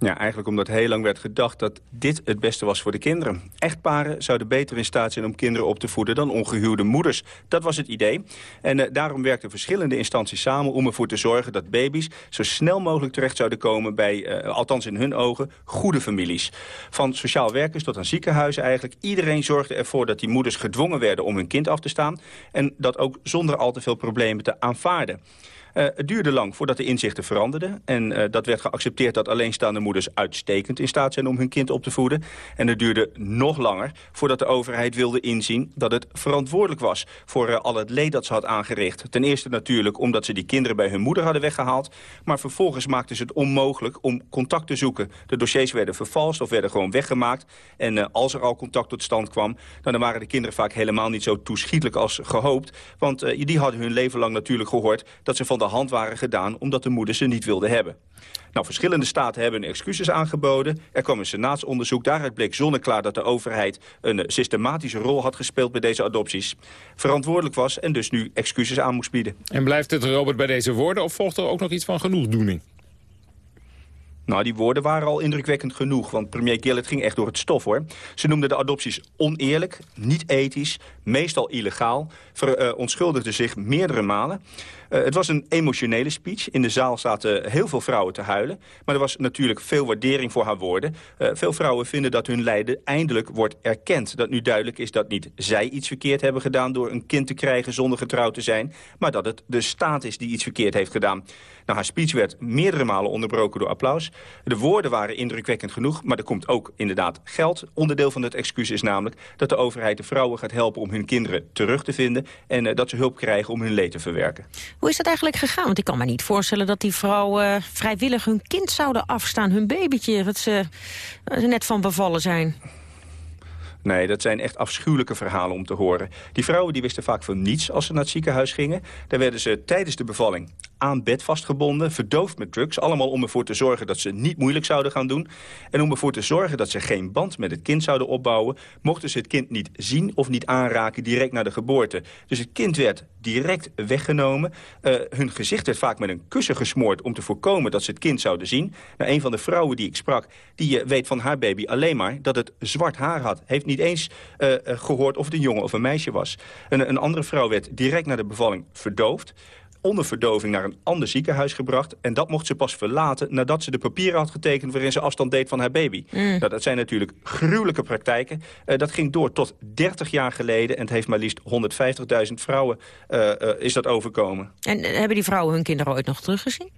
Ja, eigenlijk omdat heel lang werd gedacht dat dit het beste was voor de kinderen. Echtparen zouden beter in staat zijn om kinderen op te voeden dan ongehuwde moeders. Dat was het idee. En uh, daarom werkten verschillende instanties samen om ervoor te zorgen dat baby's zo snel mogelijk terecht zouden komen bij, uh, althans in hun ogen, goede families. Van sociaal werkers tot aan ziekenhuizen eigenlijk. Iedereen zorgde ervoor dat die moeders gedwongen werden om hun kind af te staan. En dat ook zonder al te veel problemen te aanvaarden. Uh, het duurde lang voordat de inzichten veranderden. En uh, dat werd geaccepteerd dat alleenstaande moeders uitstekend in staat zijn om hun kind op te voeden. En het duurde nog langer voordat de overheid wilde inzien dat het verantwoordelijk was voor uh, al het leed dat ze had aangericht. Ten eerste natuurlijk omdat ze die kinderen bij hun moeder hadden weggehaald. Maar vervolgens maakten ze het onmogelijk om contact te zoeken. De dossiers werden vervalst of werden gewoon weggemaakt. En als er al contact tot stand kwam, dan waren de kinderen vaak helemaal niet zo toeschietelijk als gehoopt. Want die hadden hun leven lang natuurlijk gehoord dat ze van de hand waren gedaan... omdat de moeder ze niet wilde hebben. Nou, verschillende staten hebben excuses aangeboden. Er kwam een senaatsonderzoek. Daaruit bleek zonneklaar dat de overheid een systematische rol had gespeeld bij deze adopties. Verantwoordelijk was en dus nu excuses aan moest bieden. En blijft het, Robert, bij deze woorden of volgt er ook nog iets van genoegdoening? Nou, die woorden waren al indrukwekkend genoeg, want premier Gillett ging echt door het stof, hoor. Ze noemde de adopties oneerlijk, niet ethisch, meestal illegaal, verontschuldigde uh, zich meerdere malen. Uh, het was een emotionele speech. In de zaal zaten heel veel vrouwen te huilen. Maar er was natuurlijk veel waardering voor haar woorden. Uh, veel vrouwen vinden dat hun lijden eindelijk wordt erkend. Dat nu duidelijk is dat niet zij iets verkeerd hebben gedaan... door een kind te krijgen zonder getrouwd te zijn... maar dat het de staat is die iets verkeerd heeft gedaan. Nou, haar speech werd meerdere malen onderbroken door applaus. De woorden waren indrukwekkend genoeg, maar er komt ook inderdaad geld. Onderdeel van het excuus is namelijk dat de overheid de vrouwen gaat helpen... om hun kinderen terug te vinden en uh, dat ze hulp krijgen om hun leed te verwerken. Hoe is dat eigenlijk gegaan? Want ik kan me niet voorstellen dat die vrouwen vrijwillig hun kind zouden afstaan. Hun babytje, wat ze net van bevallen zijn. Nee, dat zijn echt afschuwelijke verhalen om te horen. Die vrouwen die wisten vaak van niets als ze naar het ziekenhuis gingen. Daar werden ze tijdens de bevalling aan bed vastgebonden, verdoofd met drugs. Allemaal om ervoor te zorgen dat ze niet moeilijk zouden gaan doen. En om ervoor te zorgen dat ze geen band met het kind zouden opbouwen... mochten ze het kind niet zien of niet aanraken direct na de geboorte. Dus het kind werd direct weggenomen. Uh, hun gezicht werd vaak met een kussen gesmoord... om te voorkomen dat ze het kind zouden zien. Nou, een van de vrouwen die ik sprak, die uh, weet van haar baby alleen maar... dat het zwart haar had. Heeft niet eens uh, gehoord of het een jongen of een meisje was. Een, een andere vrouw werd direct na de bevalling verdoofd onder verdoving naar een ander ziekenhuis gebracht. En dat mocht ze pas verlaten nadat ze de papieren had getekend... waarin ze afstand deed van haar baby. Mm. Nou, dat zijn natuurlijk gruwelijke praktijken. Uh, dat ging door tot 30 jaar geleden. En het heeft maar liefst 150.000 vrouwen uh, uh, is dat overkomen. En hebben die vrouwen hun kinderen ooit nog teruggezien?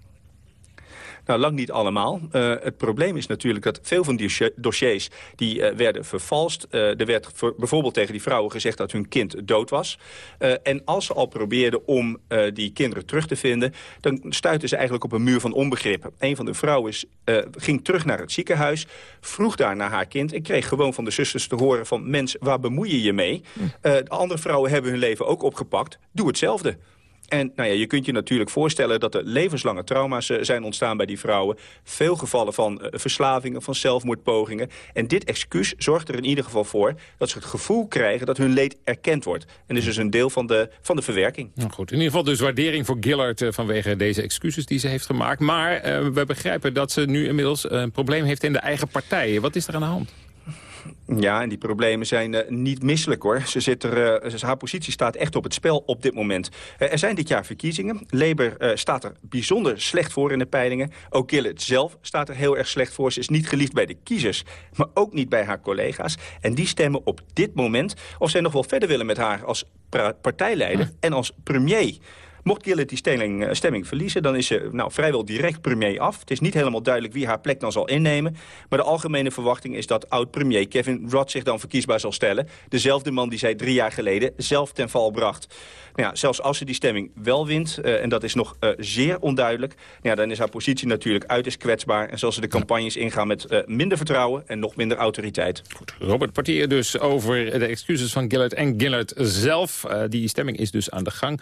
Nou, lang niet allemaal. Uh, het probleem is natuurlijk dat veel van die dossiers die uh, werden vervalst. Uh, er werd voor, bijvoorbeeld tegen die vrouwen gezegd dat hun kind dood was. en als ze al probeerden om die kinderen terug te vinden... dan stuitten ze eigenlijk op een muur van onbegrip. Een van de vrouwen is, ging terug naar het ziekenhuis, vroeg daar naar haar kind... en kreeg gewoon van de zusters te horen van... mens, waar bemoei je je mee? de andere vrouwen hebben hun leven ook opgepakt. Doe hetzelfde. En nou ja, je kunt je natuurlijk voorstellen dat er levenslange trauma's uh, zijn ontstaan bij die vrouwen. Veel gevallen van uh, verslavingen, van zelfmoordpogingen. En dit excuus zorgt er in ieder geval voor dat ze het gevoel krijgen dat hun leed erkend wordt. En is dus een deel van de, van de verwerking. Nou goed, in ieder geval dus waardering voor Gillard uh, vanwege deze excuses die ze heeft gemaakt. Maar we begrijpen dat ze nu inmiddels een probleem heeft in de eigen partij. Wat is er aan de hand? Ja, en die problemen zijn uh, niet misselijk hoor. Ze zit er, uh, haar positie staat echt op het spel op dit moment. Uh, er zijn dit jaar verkiezingen. Labour staat er bijzonder slecht voor in de peilingen. Ook Gillett zelf staat er heel erg slecht voor. Ze is niet geliefd bij de kiezers, maar ook niet bij haar collega's. En die stemmen op dit moment of zij nog wel verder willen met haar als partijleider en als premier. Mocht Gillett die stemming, stemming, verliezen, dan is ze nou, vrijwel direct premier af. Het is niet helemaal duidelijk wie haar plek dan zal innemen. Maar de algemene verwachting is dat oud-premier Kevin Rudd zich dan verkiesbaar zal stellen. Dezelfde man die zij drie jaar geleden zelf ten val bracht. Nou ja, zelfs als ze die stemming wel wint, uh, en dat is nog uh, zeer onduidelijk... Nou ja, dan is haar positie natuurlijk uiterst kwetsbaar... en zal ze de campagnes ingaan met uh, minder vertrouwen en nog minder autoriteit. Goed. Robert Partier dus over de excuses van Gillard en Gillard zelf. die stemming is dus aan de gang.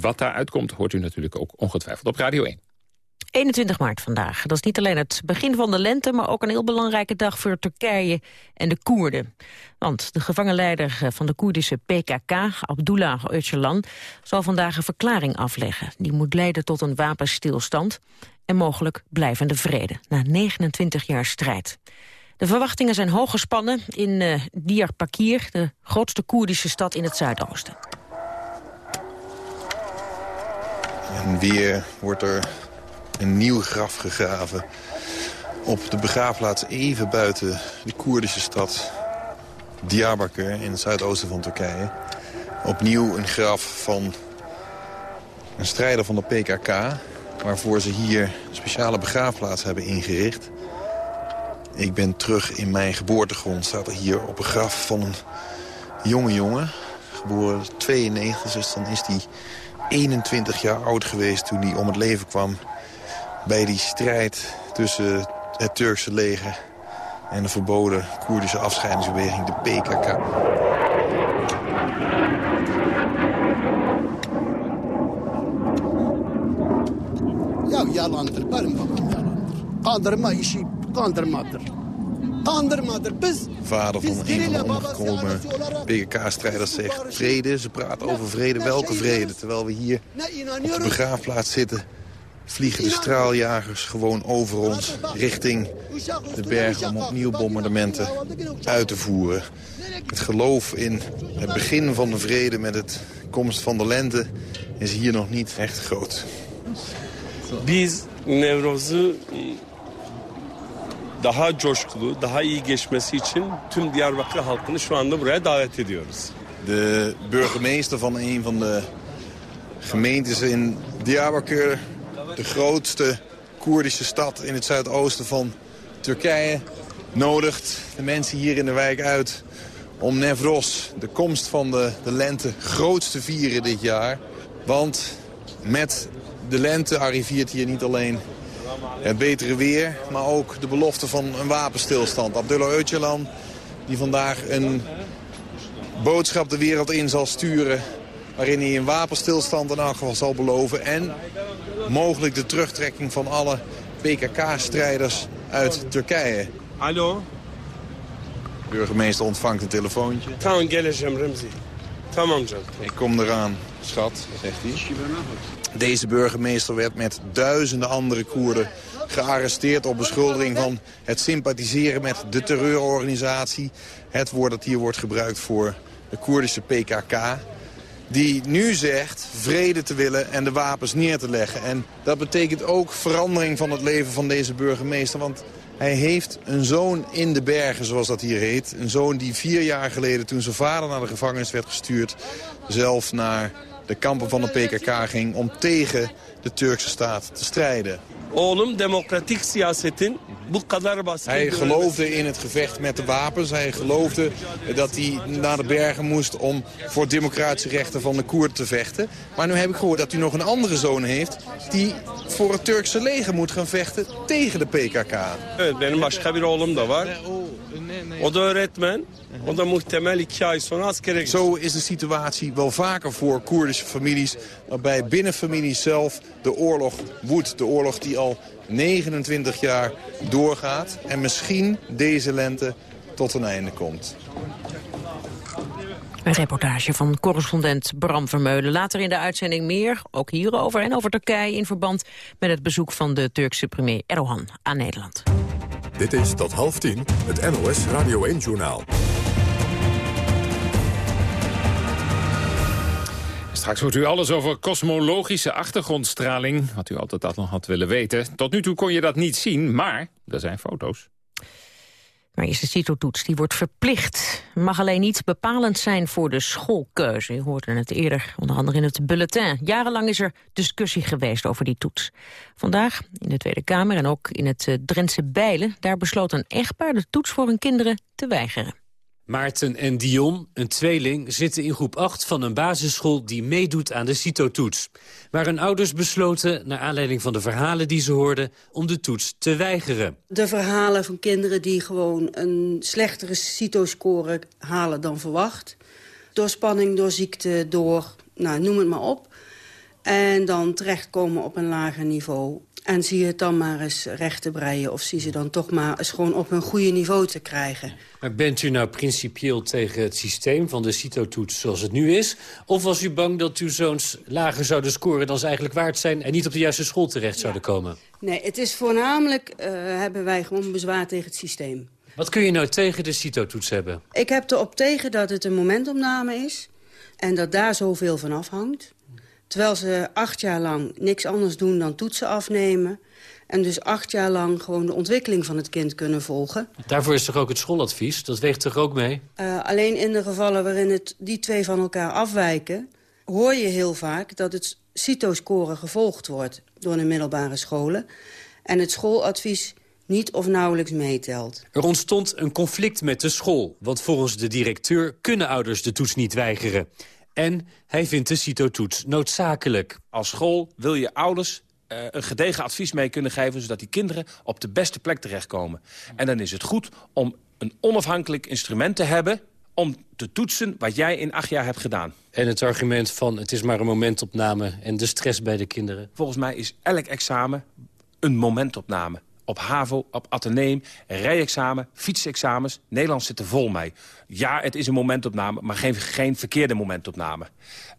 Wat daar uitkomt, hoort u natuurlijk ook ongetwijfeld op Radio 1. 21 maart vandaag. Dat is niet alleen het begin van de lente... maar ook een heel belangrijke dag voor Turkije en de Koerden. Want de gevangenleider van de Koerdische PKK, Abdullah Öcalan... zal vandaag een verklaring afleggen. Die moet leiden tot een wapenstilstand... en mogelijk blijvende vrede, na 29 jaar strijd. De verwachtingen zijn hoog gespannen in uh, Diyarbakir... de grootste Koerdische stad in het zuidoosten. En weer wordt er een nieuw graf gegraven. Op de begraafplaats even buiten de Koerdische stad Diyarbakir in het zuidoosten van Turkije. Opnieuw een graf van Een strijder van de PKK, waarvoor ze hier een speciale begraafplaats hebben ingericht. Ik ben terug in mijn geboortegrond. Staat er hier op een graf van een jonge jongen. Geboren 92, dus dan is hij 21 jaar oud geweest toen hij om het leven kwam... bij die strijd tussen het Turkse leger en de verboden Koerdische afscheidingsbeweging, de PKK. Ya yalandır benim babam yalandır. Kandırma işi kandırmadır. Vader van een van de omgekomen PKK-strijders zegt vrede. Ze praten over vrede. Welke vrede? Terwijl we hier op de begraafplaats zitten... vliegen de straaljagers gewoon over ons richting de berg... om opnieuw bombardementen uit te voeren. Het geloof in het begin van de vrede met het komst van de lente... is hier nog niet echt groot. Biz Nevroz'u daha coşkulu, daha iyi geçmesi için tüm Diyarbakır halkını şu anda buraya davet ediyoruz. De burgemeester van een van de gemeentes in Diyarbakir... de grootste Koerdische stad in het zuidoosten van Turkije... nodigt de mensen hier in de wijk uit om Nevros, de komst van de, de lente, groots te vieren dit jaar. Want met de lente arriveert hier niet alleen het betere weer... maar ook de belofte van een wapenstilstand. Abdullah Öcalan, die vandaag een boodschap de wereld in zal sturen... waarin hij een wapenstilstand in elk geval zal beloven... en mogelijk de terugtrekking van alle PKK-strijders uit Turkije. Hallo? De burgemeester ontvangt een telefoontje. Ik kom eraan, schat, zegt hij. Deze burgemeester werd met duizenden andere Koerden gearresteerd op beschuldiging van het sympathiseren met de terreurorganisatie. Het woord dat hier wordt gebruikt voor de Koerdische PKK. Die nu zegt vrede te willen en de wapens neer te leggen. En dat betekent ook verandering van het leven van deze burgemeester. Want hij heeft een zoon in de bergen, zoals dat hier heet. Een zoon die vier jaar geleden, toen zijn vader naar de gevangenis werd gestuurd... zelf naar de kampen van de PKK ging om tegen de Turkse staat te strijden. Hij geloofde in het gevecht met de wapens. Hij geloofde dat hij naar de bergen moest om voor democratische rechten van de Koerden te vechten. Maar nu heb ik gehoord dat hij nog een andere zoon heeft... die voor het Turkse leger moet gaan vechten tegen de PKK. O da öğretmen. O da muhtemel iki ay sonra askere Zo is de situatie wel vaker voor Koerdische families... waarbij binnen families zelf de oorlog woedt. De oorlog die al 29 jaar doorgaat en misschien deze lente tot een einde komt. Een reportage van correspondent Bram Vermeulen. Later in de uitzending meer, ook hierover en over Turkije... in verband met het bezoek van de Turkse premier Erdogan aan Nederland. Dit is tot half tien het NOS Radio 1-journaal. Straks hoort u alles over kosmologische achtergrondstraling. Wat u altijd al nog had willen weten. Tot nu toe kon je dat niet zien, maar er zijn foto's. Maar is de CITO-toets, die wordt verplicht. Mag alleen niet bepalend zijn voor de schoolkeuze. Je hoorde het eerder, onder andere in het bulletin. Jarenlang is er discussie geweest over die toets. Vandaag in de Tweede Kamer en ook in het uh, Drentse Bijlen... daar besloot een echtpaar de toets voor hun kinderen te weigeren. Maarten en Dion, een tweeling, zitten in groep 8 van een basisschool die meedoet aan de CITO-toets. Maar hun ouders besloten, naar aanleiding van de verhalen die ze hoorden, om de toets te weigeren. De verhalen van kinderen die gewoon een slechtere CITO-score halen dan verwacht. Door spanning, door ziekte, door, nou, noem het maar op. En dan terechtkomen op een lager niveau. En zie je het dan maar eens recht te breien... of zie ze dan toch maar eens gewoon op een goede niveau te krijgen. Maar bent u nou principieel tegen het systeem van de CITO-toets zoals het nu is? Of was u bang dat uw zoons lager zouden scoren dan ze eigenlijk waard zijn... en niet op de juiste school terecht zouden komen? Nee, het is voornamelijk, uh, hebben wij gewoon bezwaar tegen het systeem. Wat kun je nou tegen de CITO-toets hebben? Ik heb erop tegen dat het een momentopname is... en dat daar zoveel van afhangt. Terwijl ze acht jaar lang niks anders doen dan toetsen afnemen... en dus acht jaar lang gewoon de ontwikkeling van het kind kunnen volgen. Daarvoor is toch ook het schooladvies? Dat weegt toch ook mee? Uh, alleen in de gevallen waarin het, die twee van elkaar afwijken... hoor je heel vaak dat het CITO-score gevolgd wordt door de middelbare scholen. En het schooladvies niet of nauwelijks meetelt. Er ontstond een conflict met de school, want volgens de directeur kunnen ouders de toets niet weigeren. En hij vindt de CITO-toets noodzakelijk. Als school wil je ouders uh, een gedegen advies mee kunnen geven... zodat die kinderen op de beste plek terechtkomen. En dan is het goed om een onafhankelijk instrument te hebben... om te toetsen wat jij in acht jaar hebt gedaan. En het argument van het is maar een momentopname en de stress bij de kinderen? Volgens mij is elk examen een momentopname op HAVO, op ateneum, rijexamen, fietsexamens. Nederland zit er vol mee. Ja, het is een momentopname, maar geen, geen verkeerde momentopname.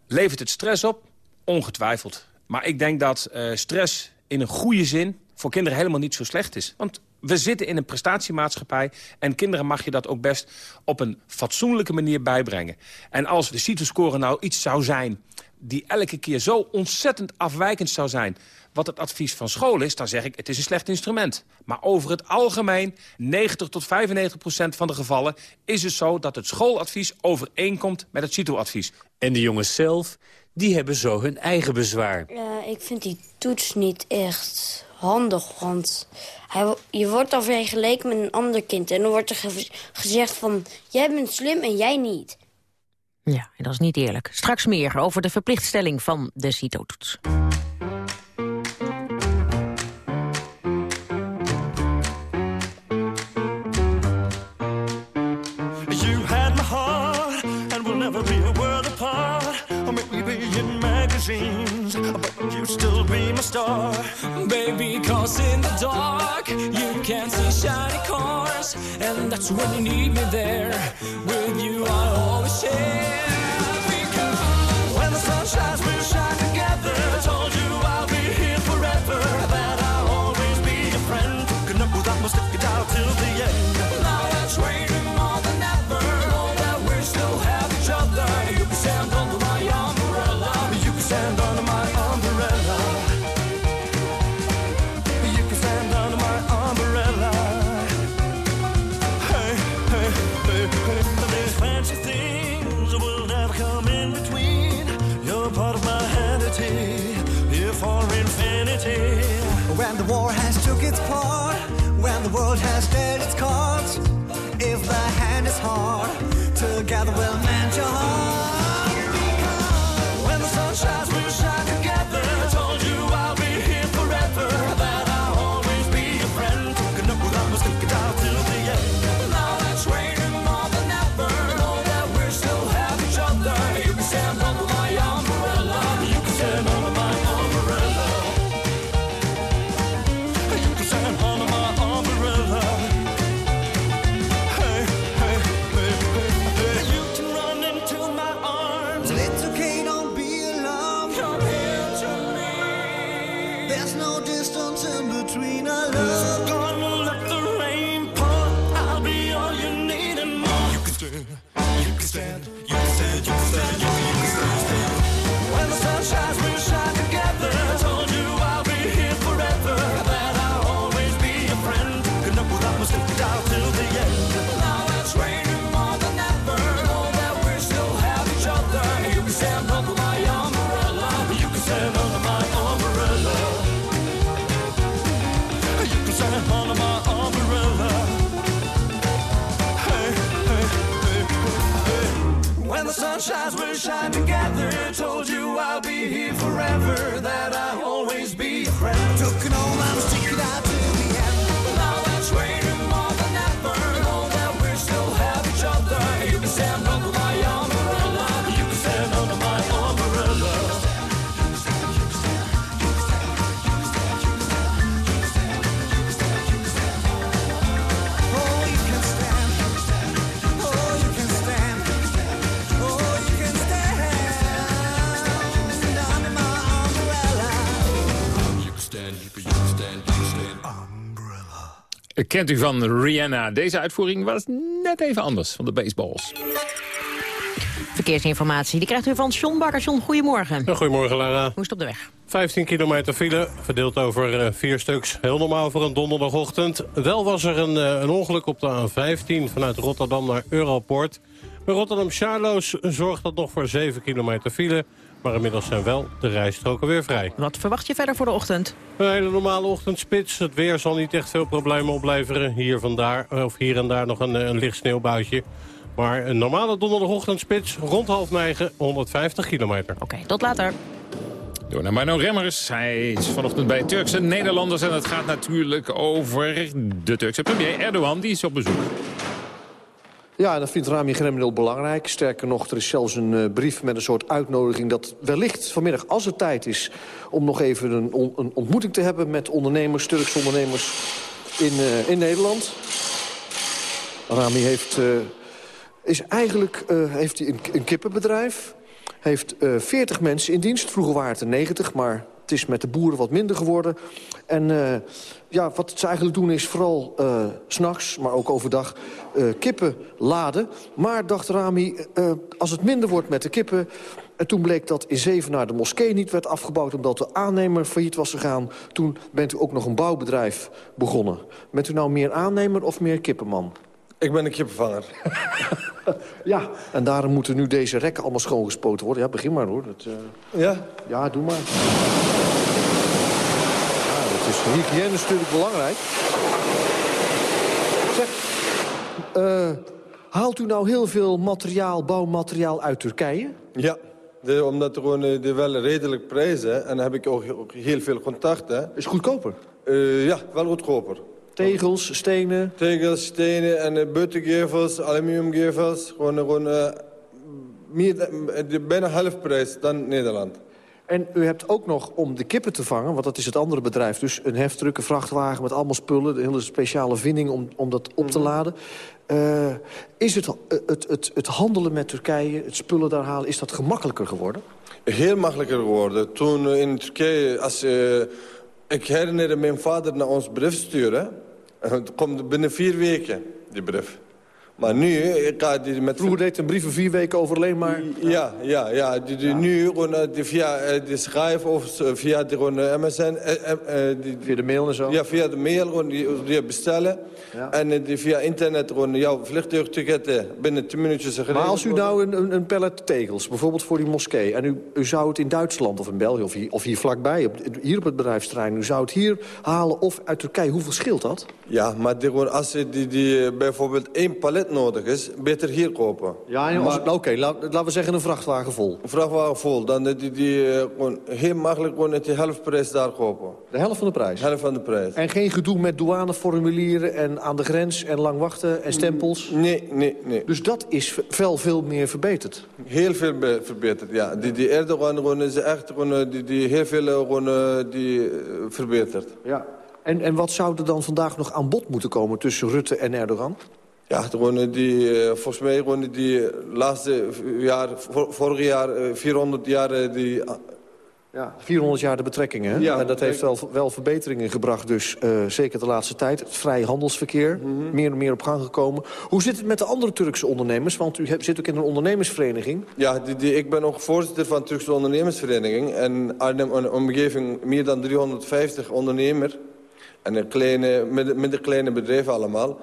Levert het stress op? Ongetwijfeld. Maar ik denk dat uh, stress in een goede zin voor kinderen helemaal niet zo slecht is. Want we zitten in een prestatiemaatschappij... en kinderen mag je dat ook best op een fatsoenlijke manier bijbrengen. En als de CITO-score nou iets zou zijn... die elke keer zo ontzettend afwijkend zou zijn wat het advies van school is, dan zeg ik het is een slecht instrument. Maar over het algemeen, 90 tot 95 procent van de gevallen... is het zo dat het schooladvies overeenkomt met het CITO-advies. En de jongens zelf, die hebben zo hun eigen bezwaar. Uh, ik vind die toets niet echt handig, want hij, je wordt al vergeleken met een ander kind. En dan wordt er gezegd van, jij bent slim en jij niet. Ja, en dat is niet eerlijk. Straks meer over de verplichtstelling van de CITO-toets. Dreams, but you still be my star. Baby, cause in the dark, you can't see shiny cars. And that's when you need me there. With you, I always share. The we'll shine together. Told you I'll be here forever. That I'll always be your friend. Took an old man, stick Kent u van Rihanna? Deze uitvoering was net even anders van de baseballs. Verkeersinformatie, die krijgt u van John Bakker. John, goedemorgen. Ja, goedemorgen, Lara. Hoe is het op de weg? 15 kilometer file, verdeeld over eh, vier stuks. Heel normaal voor een donderdagochtend. Wel was er een, eh, een ongeluk op de A15 vanuit Rotterdam naar Europort. Bij Rotterdam-Charloes zorgt dat nog voor 7 kilometer file. Maar inmiddels zijn wel de rijstroken weer vrij. Wat verwacht je verder voor de ochtend? Een hele normale ochtendspits. Het weer zal niet echt veel problemen opleveren. Hier, vandaar, of hier en daar nog een, een licht sneeuwbuitje. Maar een normale donderdagochtendspits rond half negen, 150 kilometer. Oké, tot later. Door naar Marno Remmers. Hij is vanochtend bij Turkse Nederlanders. En het gaat natuurlijk over de Turkse premier Erdogan. Die is op bezoek. Ja, dat vindt Rami Gremlin belangrijk. Sterker nog, er is zelfs een uh, brief met een soort uitnodiging... dat wellicht vanmiddag, als het tijd is... om nog even een, een ontmoeting te hebben met ondernemers, Turkse ondernemers in, uh, in Nederland. Rami heeft, uh, is eigenlijk heeft hij een, een kippenbedrijf. Heeft 40 mensen in dienst. Vroeger waren het er 90, maar het is met de boeren wat minder geworden. En uh, ja, wat ze eigenlijk doen is vooral uh, s'nachts, maar ook overdag, uh, kippen laden. Maar, dacht Rami, als het minder wordt met de kippen... En toen bleek dat in Zevenaar de moskee niet werd afgebouwd... omdat de aannemer failliet was gegaan. Toen bent u ook nog een bouwbedrijf begonnen. Bent u nou meer aannemer of meer kippenman? Ik ben een kippenvanger. ja, en daarom moeten nu deze rekken allemaal schoongespoten worden. Ja, begin maar hoor. Dat, uh... Ja? Ja, doe maar. Ja, dat is hygiëne is natuurlijk belangrijk. Zeg, uh, haalt u nou heel veel materiaal, bouwmateriaal uit Turkije? Ja, de, omdat er gewoon uh, de wel redelijk prijzen. En dan heb ik ook, ook heel veel contacten. Is goedkoper? Uh, ja, wel goedkoper. Tegels, stenen? Tegels, stenen en uh, buttengevels, aluminiumgevels. Gewoon, gewoon uh, meer, bijna half prijs dan Nederland. En u hebt ook nog om de kippen te vangen, want dat is het andere bedrijf... dus een heftruck, een vrachtwagen met allemaal spullen... een hele speciale vinding om, om dat op te laden. Uh, is het, het, het, het handelen met Turkije, het spullen daar halen... is dat gemakkelijker geworden? Heel makkelijker geworden. Toen in Turkije... Als, uh, ik herinner mijn vader naar ons brief sturen. Het komt binnen vier weken, die brief. Maar nu, ik ga die met... Vroeger deed een brief in vier weken over alleen maar... Ja, ja, ja. Die, die ja. Nu gewoon die via de schrijf of via de MSN... Die, via de mail en zo? Ja, via de mail gewoon die, bestellen. Ja. En die via internet gewoon jouw vliegtuigticketten binnen 10 minuutjes... Maar als u nou een, een, een pallet tegels, bijvoorbeeld voor die moskee... en u, u zou het in Duitsland of in België of hier, of hier vlakbij, op, hier op het bedrijfsterrein... u zou het hier halen of uit Turkije, hoeveel scheelt dat? Ja, maar die, als die, die bijvoorbeeld één nodig is, beter hier kopen. Ja, oké, okay, laat, laten we zeggen een vrachtwagen vol. Een vrachtwagen vol, dan die, die, die gewoon heel makkelijk gewoon het de helft prijs daar kopen. De helft van de prijs? De helft van de prijs. En geen gedoe met douaneformulieren en aan de grens en lang wachten en stempels? Nee, nee, nee. Dus dat is veel, veel meer verbeterd? Heel veel verbeterd, ja. Die, die Erdogan gewoon, is echt gewoon, die, die heel veel gewoon, die, verbeterd. Ja. En, en wat zou er dan vandaag nog aan bod moeten komen tussen Rutte en Erdogan? Ja, die, volgens mij gewoon die laatste jaar, vorig jaar, 400 jaar... Die, ja, 400 jaar de betrekkingen. Ja, en dat heeft wel, wel verbeteringen gebracht, dus zeker de laatste tijd. Het vrij handelsverkeer, mm -hmm. meer en meer op gang gekomen. Hoe zit het met de andere Turkse ondernemers? Want u hebt, zit ook in een ondernemersvereniging. Ja, die, die, ik ben ook voorzitter van de Turkse ondernemersvereniging. En Arnhem, een omgeving, meer dan 350 ondernemers. En een kleine, minder kleine bedrijven allemaal.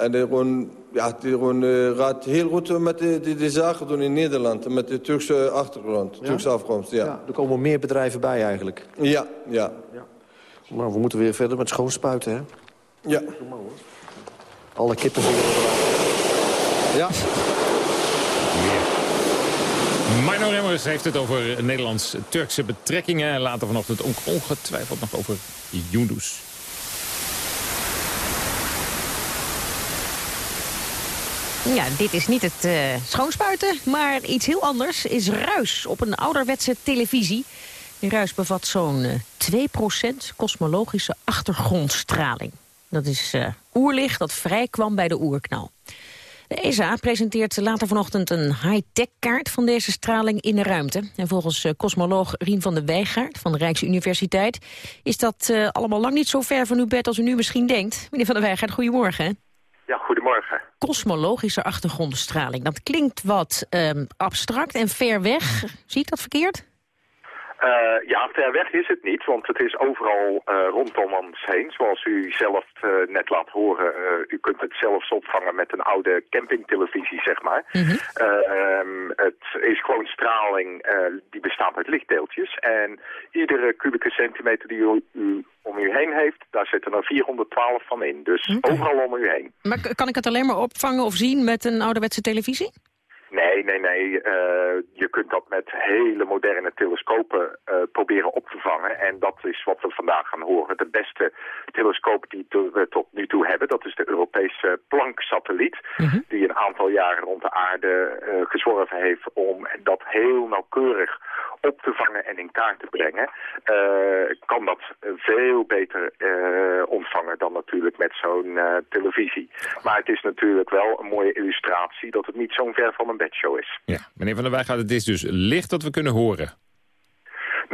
En die gewoon, ja, die gewoon, uh, gaat heel goed met de, die, die zaken doen in Nederland. Met de Turkse achtergrond, ja? Turkse afkomst. Ja. ja. er komen meer bedrijven bij eigenlijk. Ja, ja. ja. Maar we moeten weer verder met schoonspuiten, hè? Ja. Maar, hoor. Alle kippen Ja. Marno Remmers heeft het over Nederlands-Turkse betrekkingen. Later vanochtend ook ongetwijfeld nog over Yunus. Ja, dit is niet het uh, schoonspuiten, maar iets heel anders is ruis op een ouderwetse televisie. Die ruis bevat zo'n uh, 2% kosmologische achtergrondstraling. Dat is uh, oerlicht dat vrij kwam bij de oerknal. De ESA presenteert later vanochtend een high-tech kaart van deze straling in de ruimte. En volgens kosmoloog Rien van der Wijgaard van de Rijksuniversiteit... is dat allemaal lang niet zo ver van uw bed als u nu misschien denkt. Meneer van der Wijgaard, goedemorgen. Ja, goedemorgen. Kosmologische achtergrondstraling. Dat klinkt wat um, abstract en ver weg. Zie ik dat verkeerd? Uh, ja, ver weg is het niet, want het is overal uh, rondom ons heen. Zoals u zelf uh, net laat horen, u kunt het zelfs opvangen met een oude campingtelevisie, zeg maar. Mm -hmm. um, het is gewoon straling, die bestaat uit lichtdeeltjes. En iedere kubieke centimeter die u, u om u heen heeft, daar zitten er 412 van in. Dus overal om u heen. Maar kan ik het alleen maar opvangen of zien met een ouderwetse televisie? Nee, nee, nee. Uh, je kunt dat met hele moderne telescopen uh, proberen op te vangen. En dat is wat we vandaag gaan horen. De beste telescoop die we tot nu toe hebben, dat is de Europese Planck-satelliet. Mm -hmm. Die een aantal jaren rond de aarde uh, gezworven heeft om dat heel nauwkeurig op te vangen en in kaart te brengen, uh, kan dat veel beter uh, ontvangen dan natuurlijk met zo'n uh, televisie. Maar het is natuurlijk wel een mooie illustratie dat het niet zo'n ver van een bedshow is. Ja, meneer Van der Wij gaat het is dus licht dat we kunnen horen.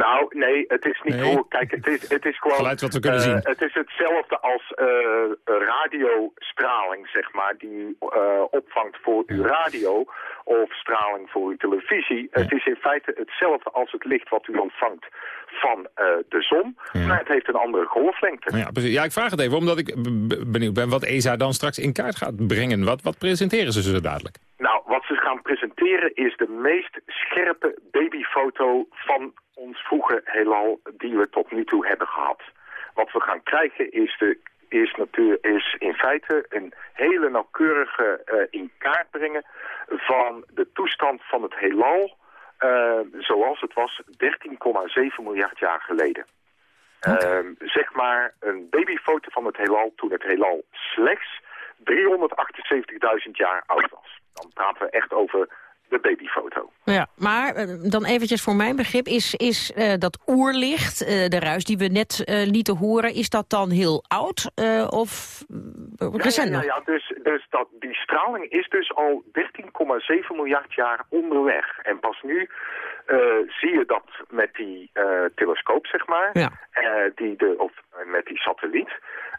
Nou, nee, het is niet nee. Kijk, het is, het is gewoon... Geluid wat we kunnen zien. Het is hetzelfde als uh, radiostraling, zeg maar, die uh, opvangt voor uw radio of straling voor uw televisie. Ja. Het is in feite hetzelfde als het licht wat u ontvangt van de zon, ja. maar het heeft een andere golflengte. Ja, precies. ja, ik vraag het even, omdat ik benieuwd ben wat ESA dan straks in kaart gaat brengen. Wat, wat presenteren ze zo dadelijk? Nou, wat ze gaan presenteren is de meest scherpe babyfoto van ons vroege heelal die we tot nu toe hebben gehad. Wat we gaan krijgen is, de, is, natuur, is in feite een hele nauwkeurige uh, in kaart brengen van de toestand van het heelal uh, zoals het was 13,7 miljard jaar geleden. Okay. Uh, zeg maar een babyfoto van het heelal toen het heelal slechts 378.000 jaar oud was. Dan praten we echt over de babyfoto. Ja, maar uh, dan eventjes voor mijn begrip, is, is uh, dat oerlicht, uh, de ruis die we net lieten horen, is dat dan heel oud of recent? Ja, ja, ja, dus, dus dat, die straling is dus al 13,7 miljard jaar onderweg. En pas nu zie je dat met die telescoop, zeg maar, ja. die de, of met die satelliet.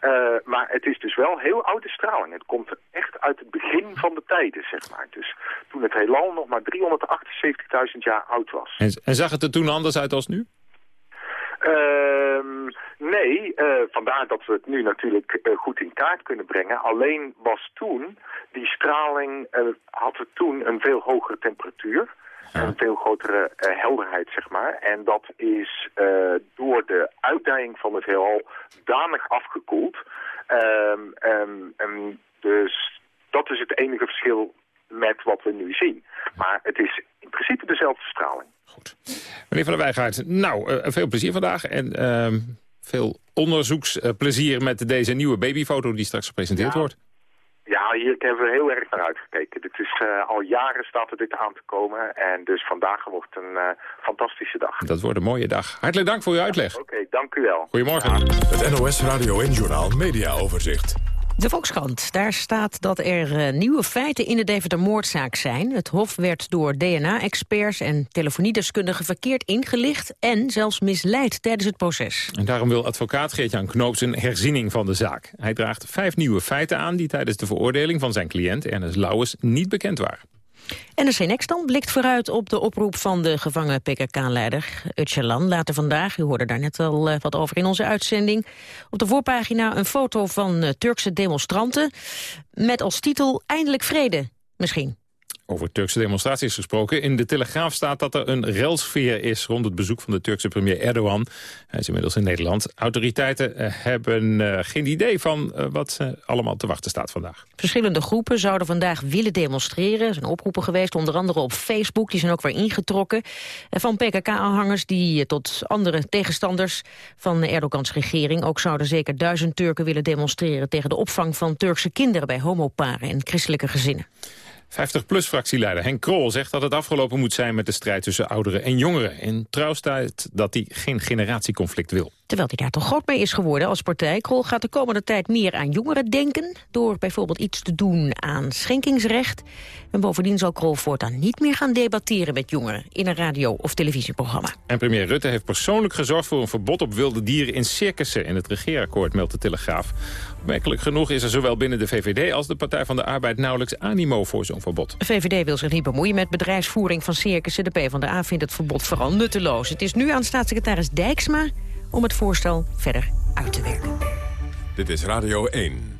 Uh, maar het is dus wel heel oude straling. Het komt echt uit het begin van de tijden, zeg maar. Dus toen het heelal nog maar 378.000 jaar oud was. En, en, zag het er toen anders uit als nu? Uh, nee, uh, vandaar dat we het nu natuurlijk uh, goed in kaart kunnen brengen. Alleen was toen, die straling had het toen een veel hogere temperatuur. Ja. Een veel grotere uh, helderheid, zeg maar. En dat is uh, door de uitdijing van het heelal danig afgekoeld. Um, um, um, dus dat is het enige verschil met wat we nu zien. Maar het is in principe dezelfde straling. Goed. Meneer Van der Wijgaard, nou, uh, veel plezier vandaag. En veel onderzoeksplezier met deze nieuwe babyfoto die straks gepresenteerd ja. wordt. Ja, hier hebben we heel erg naar uitgekeken. Dit is uh, al jaren staat er dit aan te komen. En dus vandaag wordt een uh, fantastische dag. Dat wordt een mooie dag. Hartelijk dank voor uw uitleg. Ja, Oké, okay, dank u wel. Goedemorgen. Ja. Het NOS Radio en Journaal Media Overzicht. De Volkskrant, daar staat dat er uh, nieuwe feiten in de Deventer-moordzaak zijn. Het Hof werd door DNA-experts en telefoniedeskundigen verkeerd ingelicht... en zelfs misleid tijdens het proces. En daarom wil advocaat Geert-Jan Knoops een herziening van de zaak. Hij draagt vijf nieuwe feiten aan die tijdens de veroordeling van zijn cliënt Ernest Lauwers niet bekend waren. NRC Next dan blikt vooruit op de oproep van de gevangen PKK-leider Öcalan. Later vandaag, u hoorde daar net al uh, wat over in onze uitzending. Op de voorpagina een foto van uh, Turkse demonstranten met als titel Eindelijk vrede, misschien. Over Turkse demonstraties gesproken. In de Telegraaf staat dat er een relsfeer is rond het bezoek van de Turkse premier Erdogan. Hij is inmiddels in Nederland. Autoriteiten uh, hebben uh, geen idee van uh, wat allemaal te wachten staat vandaag. Verschillende groepen zouden vandaag willen demonstreren. Er zijn oproepen geweest, onder andere op Facebook. Die zijn ook weer ingetrokken. Van PKK-aanhangers die tot andere tegenstanders van Erdogans regering. Ook zouden zeker duizend Turken willen demonstreren tegen de opvang van Turkse kinderen bij homoparen en christelijke gezinnen. 50PLUS-fractieleider Henk Krol zegt dat het afgelopen moet zijn met de strijd tussen ouderen en jongeren. In trouw staat dat hij geen generatieconflict wil. Terwijl hij daar toch groot mee is geworden als partij. Krol gaat de komende tijd meer aan jongeren denken... door bijvoorbeeld iets te doen aan schenkingsrecht. En bovendien zal Krol voortaan niet meer gaan debatteren met jongeren... in een radio- of televisieprogramma. En premier Rutte heeft persoonlijk gezorgd voor een verbod op wilde dieren in circussen in het regeerakkoord, meldt de Telegraaf. Opmerkelijk genoeg is er zowel binnen de VVD als de Partij van de Arbeid nauwelijks animo voor zo'n verbod. De VVD wil zich niet bemoeien met bedrijfsvoering van circussen. De PvdA vindt het verbod vooral nutteloos. Het is nu aan staatssecretaris Dijksma om het voorstel verder uit te werken. Dit is Radio 1.